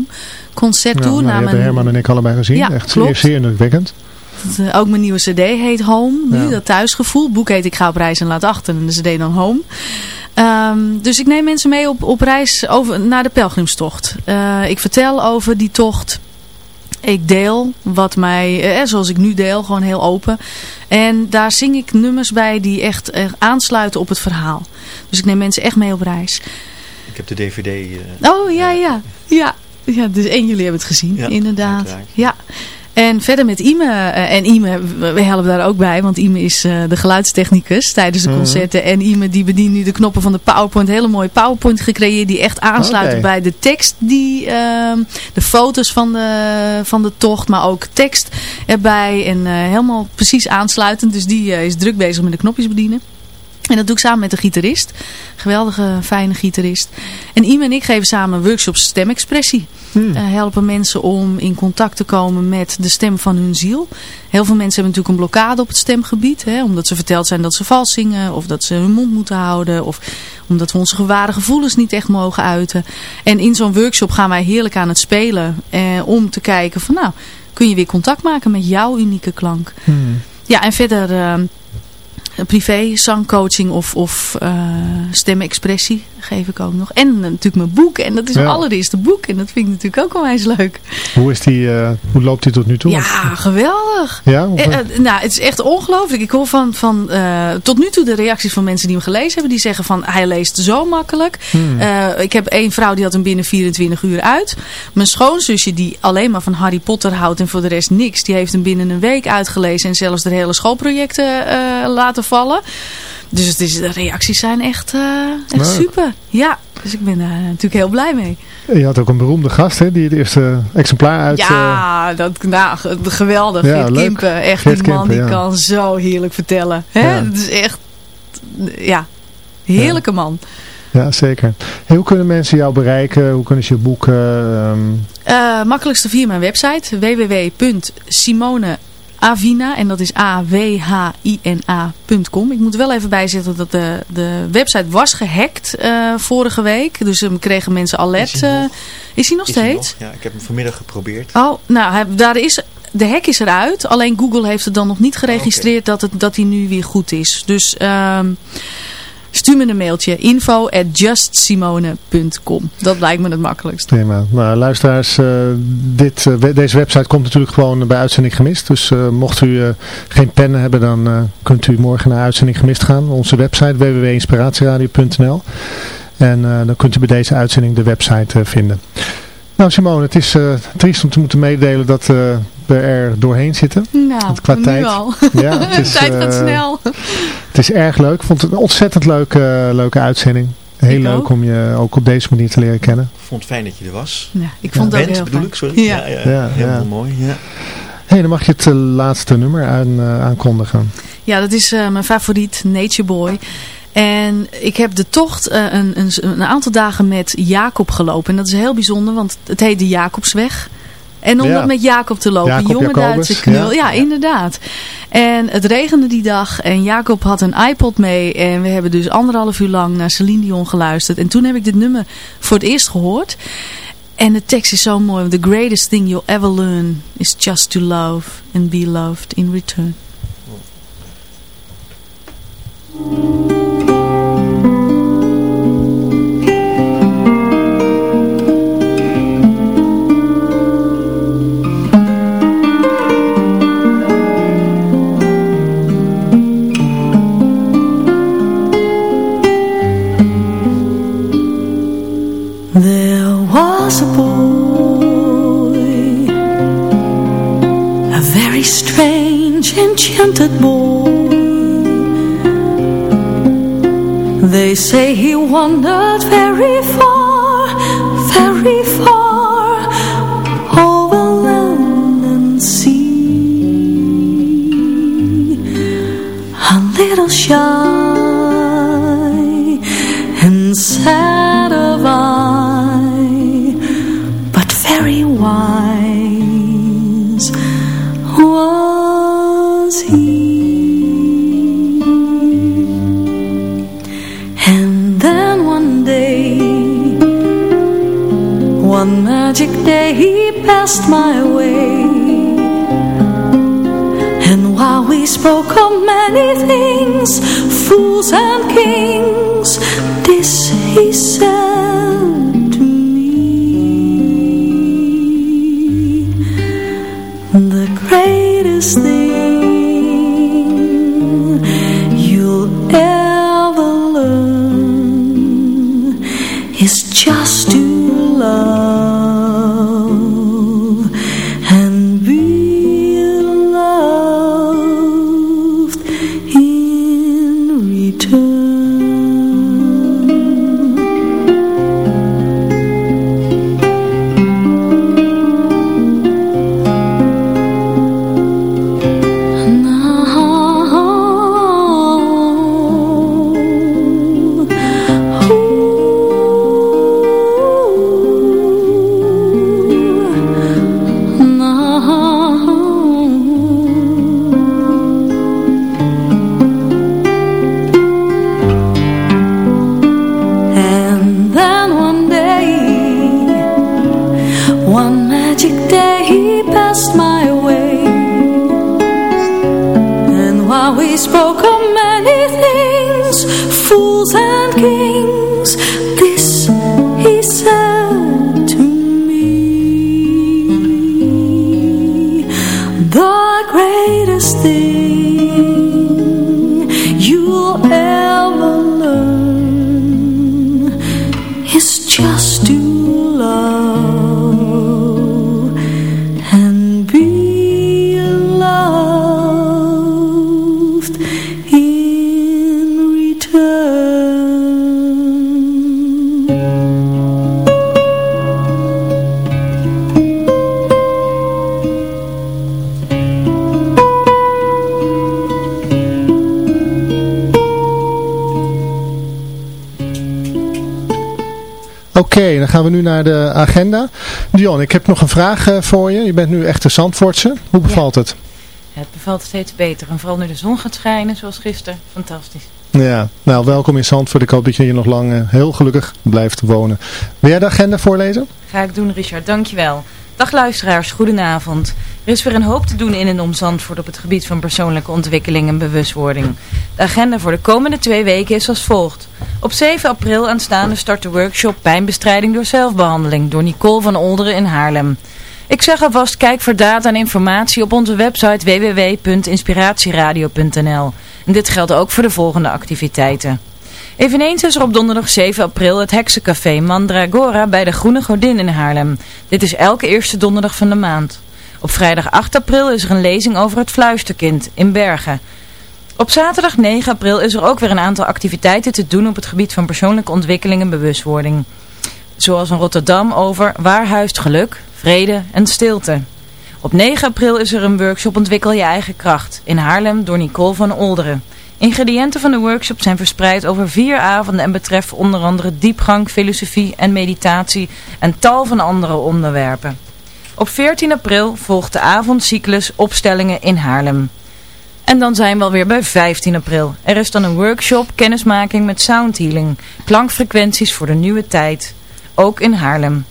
Concerttour. nou, die naar hebben mijn- Herman en ik allebei gezien. Ja, Echt klopt. zeer, zeer indrukwekkend. Dat, eh, ook mijn nieuwe cd heet Home. Nu, Ja. dat thuisgevoel. Het boek heet Ik ga op reis en laat achter. En de cd dan Home. Ehm, dus ik neem mensen mee op, op reis over, naar de pelgrimstocht. Eh, ik vertel over die tocht. Ik deel wat mij, eh, zoals ik nu deel, gewoon heel open. En daar zing ik nummers bij die echt eh, aansluiten op het verhaal. Dus ik neem mensen echt mee op reis. Ik heb de DVD. Oh, ja, ja. Ja, Ja, dus en jullie hebben het gezien, Ja, inderdaad. uiteraard. Ja. En verder met Ime, eh, en Ime, we helpen daar ook bij, want Ime is eh, de geluidstechnicus tijdens de Mhm. concerten. En Ime die bedient nu de knoppen van de PowerPoint, hele mooie PowerPoint gecreëerd die echt aansluiten Oké. bij de tekst, die, ehm, de foto's van de, van de tocht, maar ook tekst erbij en eh, helemaal precies aansluitend. Dus die is druk bezig met de knopjes bedienen. En dat doe ik samen met de gitarist. Geweldige, fijne gitarist. En Ime en ik geven samen workshops stemexpressie. Hmm. Eh, helpen mensen om in contact te komen met de stem van hun ziel. Heel veel mensen hebben natuurlijk een blokkade op het stemgebied. Hè, omdat ze verteld zijn dat ze vals zingen. Of dat ze hun mond moeten houden. Of omdat we onze geware gevoelens niet echt mogen uiten. En in zo'n workshop gaan wij heerlijk aan het spelen. Eh, om te kijken van nou, kun je weer contact maken met jouw unieke klank. Hmm. Ja, en verder eh, privé, zangcoaching of, of eh, stemexpressie geef ik ook nog. En eh, natuurlijk mijn boek. En dat is Ja. mijn allereerste boek. En dat vind ik natuurlijk ook onwijs leuk. Hoe, is die, eh, hoe loopt die tot nu toe? Ja, geweldig. Ja? Of- Eh, nou, het is echt ongelooflijk. Ik hoor van, van tot nu toe de reacties van mensen die hem gelezen hebben. Die zeggen van, hij leest zo makkelijk. Hmm. Ik heb één vrouw die had hem binnen 24 uur uit. Mijn schoonzusje die alleen maar van Harry Potter houdt en voor de rest niks. Die heeft hem binnen een week uitgelezen en zelfs de hele schoolprojecten laten vallen. Dus het is, de reacties zijn echt, echt super. Ja, dus ik ben daar natuurlijk heel blij mee. Je had ook een beroemde gast, hè, die het eerste exemplaar uit... eh, ja, dat, nou, ge- geweldig. Ja, Geert leuk. Kimpen, echt Geert die man Kimpen, die ja. kan zo heerlijk vertellen. Hè? Ja. Het is echt, ja, heerlijke man. ja, zeker. Hoe kunnen mensen jou bereiken? Hoe kunnen ze je boeken? Eh, makkelijkste via mijn website www.simoneavina en dat is A-W-H-I-N-A.com. Ik moet wel even bijzetten dat de, de website was gehackt eh, vorige week. Dus hem kregen mensen alert. Is hij eh, nog? is hij nog Is hij steeds? nog? Ja, ik heb hem vanmiddag geprobeerd. Oh, nou, hij- daar is, de hack is eruit. Alleen Google heeft het dan nog niet geregistreerd dat, het, dat hij nu weer goed is. Dus ehm, stuur me een mailtje. info at justsimone.com. Dat lijkt me het makkelijkst. Nou, luisteraars, eh, dit, eh, deze website komt natuurlijk gewoon bij Uitzending Gemist. Dus eh, mocht u geen pennen hebben, dan kunt u morgen naar Uitzending Gemist gaan. Onze website www.inspiratieradio.nl En dan kunt u bij deze uitzending de website vinden. Nou Simone, het is triest om te moeten meedelen dat er doorheen zitten. Nou, Qua nu tijd. al. [LAUGHS] Ja, het is, tijd gaat eh, snel. Het is erg leuk. Ik vond het een ontzettend leuke, leuke uitzending. Heel Ik leuk ook. om je ook op deze manier te leren kennen. Ik vond het fijn dat je er was. Ja, ik vond het ook Bent, heel bedoel fijn. ik, sorry. Ja. ja, Ja, helemaal ja. mooi. Ja. hey, dan mag je het eh, laatste nummer aan, eh, aankondigen. Ja, dat is eh, mijn favoriet, Nature Boy. En ik heb de tocht eh, een, een, een aantal dagen met Jacob gelopen. En dat is heel bijzonder, want het heet de Jacobsweg. En om Ja. dat met Jacob te lopen, Jacob jonge Jacobus, Duitse knul. ja. Ja. inderdaad. En het regende die dag en Jacob had een iPod mee. En we hebben dus anderhalf uur lang naar Celine Dion geluisterd. En toen heb ik dit nummer voor het eerst gehoord. En de tekst is zo mooi. The greatest thing you'll ever learn is just to love and be loved in return. Strange, enchanted boy. They say he wandered very far, very far over land and sea. A little shy day, he passed my way. And while we spoke of many things, fools and kings, this he said Oké, dan gaan we nu naar de agenda. Dion, ik heb nog een vraag eh, voor je. Je bent nu echt een Zandvoortse. Hoe bevalt het? Het bevalt steeds beter. En vooral nu de zon gaat schijnen, zoals gisteren. Fantastisch. Ja, nou welkom in Zandvoort. Ik hoop dat je hier nog lang eh, heel gelukkig blijft wonen. Wil jij de agenda voorlezen? Ga ik doen, Richard. Dankjewel. Dag luisteraars, goedenavond. Er is weer een hoop te doen in en om Zandvoort op het gebied van persoonlijke ontwikkeling en bewustwording. De agenda voor de komende twee weken is als volgt. Op 7 april aanstaande start de workshop Pijnbestrijding door zelfbehandeling door Nicole van Olderen in Haarlem. Ik zeg alvast, kijk voor data en informatie op onze website www.inspiratieradio.nl. En dit geldt ook voor de volgende activiteiten. Eveneens is er op donderdag 7 april het heksencafé Mandragora bij de Groene Godin in Haarlem. Dit is elke eerste donderdag van de maand. Op vrijdag 8 april is er een lezing over het fluisterkind in Bergen. Op zaterdag 9 april is er ook weer een aantal activiteiten te doen op het gebied van persoonlijke ontwikkeling en bewustwording. Zoals in Rotterdam over waar huist geluk, vrede en stilte. Op 9 april is er een workshop Ontwikkel je eigen kracht in Haarlem door Nicole van Olderen. Ingrediënten van de workshop zijn verspreid over vier avonden en betreffen onder andere diepgang, filosofie en meditatie en tal van andere onderwerpen. Op 14 april volgt de avondcyclus Opstellingen in Haarlem. En dan zijn we alweer bij 15 april. Er is dan een workshop kennismaking met soundhealing, klankfrequenties voor de nieuwe tijd, ook in Haarlem.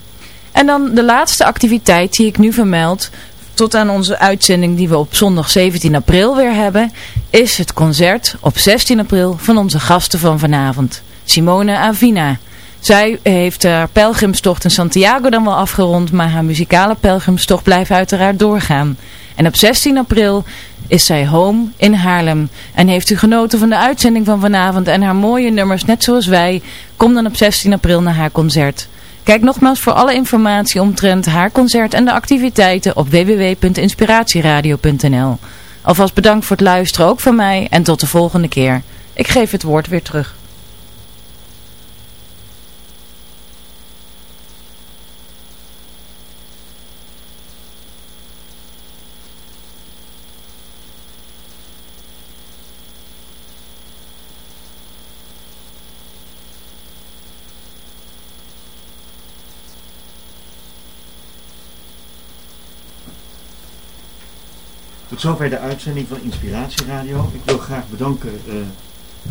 En dan de laatste activiteit die ik nu vermeld, tot aan onze uitzending die we op zondag 17 april weer hebben, is het concert op 16 april van onze gasten van vanavond, Simone Avina. Zij heeft haar pelgrimstocht in Santiago dan wel afgerond, maar haar muzikale pelgrimstocht blijft uiteraard doorgaan. En op 16 april is zij home in Haarlem. En heeft u genoten van de uitzending van vanavond en haar mooie nummers, net zoals wij, kom dan op 16 april naar haar concert. Kijk nogmaals voor alle informatie omtrent haar concert en de activiteiten op www.inspiratieradio.nl. Alvast bedankt voor het luisteren ook van mij en tot de volgende keer. Ik geef het woord weer terug. Zover de uitzending van Inspiratieradio. Ik wil graag bedanken eh,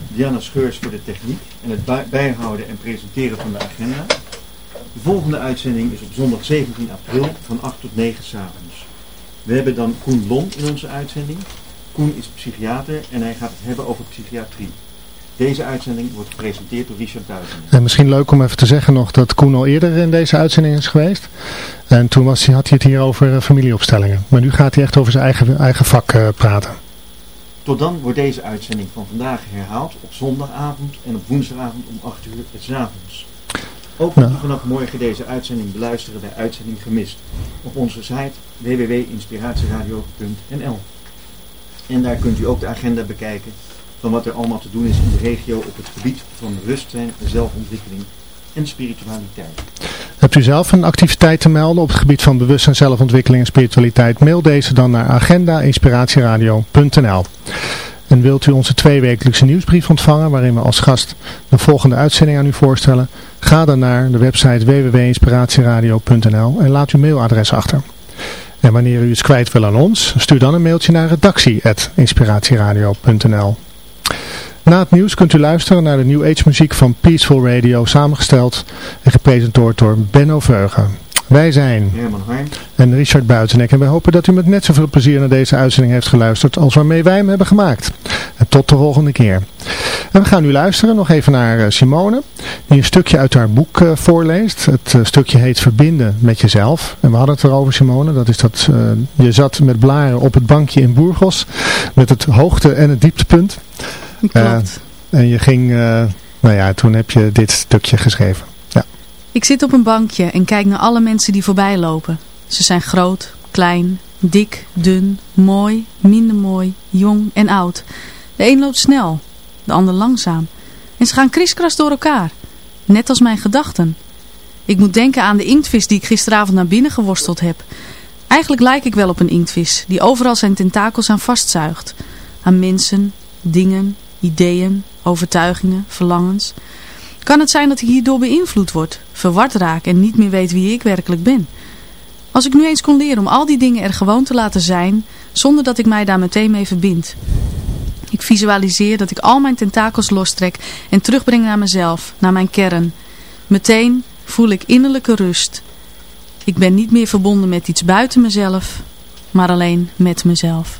Diana Scheurs voor de techniek en het bij- bijhouden en presenteren van de agenda. De volgende uitzending is op zondag 17 april van 8 tot 9 s'avonds. We hebben dan Koen Lon in onze uitzending. Koen is psychiater en hij gaat het hebben over psychiatrie. Deze uitzending wordt gepresenteerd door Richard Duizend. En misschien leuk om even te zeggen nog dat Koen al eerder in deze uitzending is geweest. En toen was, hij- had hij het hier over eh, familieopstellingen. Maar nu gaat hij echt over zijn eigen, eigen vak eh, praten. Tot dan wordt deze uitzending van vandaag herhaald op zondagavond en op woensdagavond om 8 uur s avonds. Ook kunt u Ja. vanaf morgen deze uitzending beluisteren bij Uitzending Gemist op onze site www.inspiratieradio.nl En daar kunt u ook de agenda bekijken van wat er allemaal te doen is in de regio op het gebied van bewustzijn, zelfontwikkeling en spiritualiteit. Hebt u zelf een activiteit te melden op het gebied van bewustzijn, zelfontwikkeling en spiritualiteit? Mail deze dan naar agenda.inspiratieradio.nl En wilt u onze tweewekelijkse nieuwsbrief ontvangen waarin we als gast de volgende uitzending aan u voorstellen? Ga dan naar de website www.inspiratieradio.nl en laat uw mailadres achter. En wanneer u iets kwijt wil aan ons, stuur dan een mailtje naar redactie.inspiratieradio.nl Na het nieuws kunt u luisteren naar de New Age muziek van Peaceful Radio, samengesteld en gepresenteerd door Benno Veugen. Wij zijn Herman en Richard Buitenek en wij hopen dat u met net zoveel plezier naar deze uitzending heeft geluisterd als waarmee wij hem hebben gemaakt. En tot de volgende keer. En we gaan nu luisteren nog even naar eh, Simone, die een stukje uit haar boek eh, voorleest. Het eh, stukje heet Verbinden met jezelf. En we hadden het erover Simone, dat is dat je zat met blaren op het bankje in Burgos met het hoogte- en het dieptepunt. Klopt. En je ging, eh, nou ja, toen heb je dit stukje geschreven. Ik zit op een bankje en kijk naar alle mensen die voorbij lopen. Ze zijn groot, klein, dik, dun, mooi, minder mooi, jong en oud. De een loopt snel, de ander langzaam. En ze gaan kriskras door elkaar. Net als mijn gedachten. Ik moet denken aan de inktvis die ik gisteravond naar binnen geworsteld heb. Eigenlijk lijk ik wel op een inktvis die overal zijn tentakels aan vastzuigt. Aan mensen, dingen, ideeën, overtuigingen, verlangens. Kan het zijn dat ik hierdoor beïnvloed word, verward raak en niet meer weet wie ik werkelijk ben? Als ik nu eens kon leren om al die dingen er gewoon te laten zijn, zonder dat ik mij daar meteen mee verbind. Ik visualiseer dat ik al mijn tentakels lostrek en terugbreng naar mezelf, naar mijn kern. Meteen voel ik innerlijke rust. Ik ben niet meer verbonden met iets buiten mezelf, maar alleen met mezelf.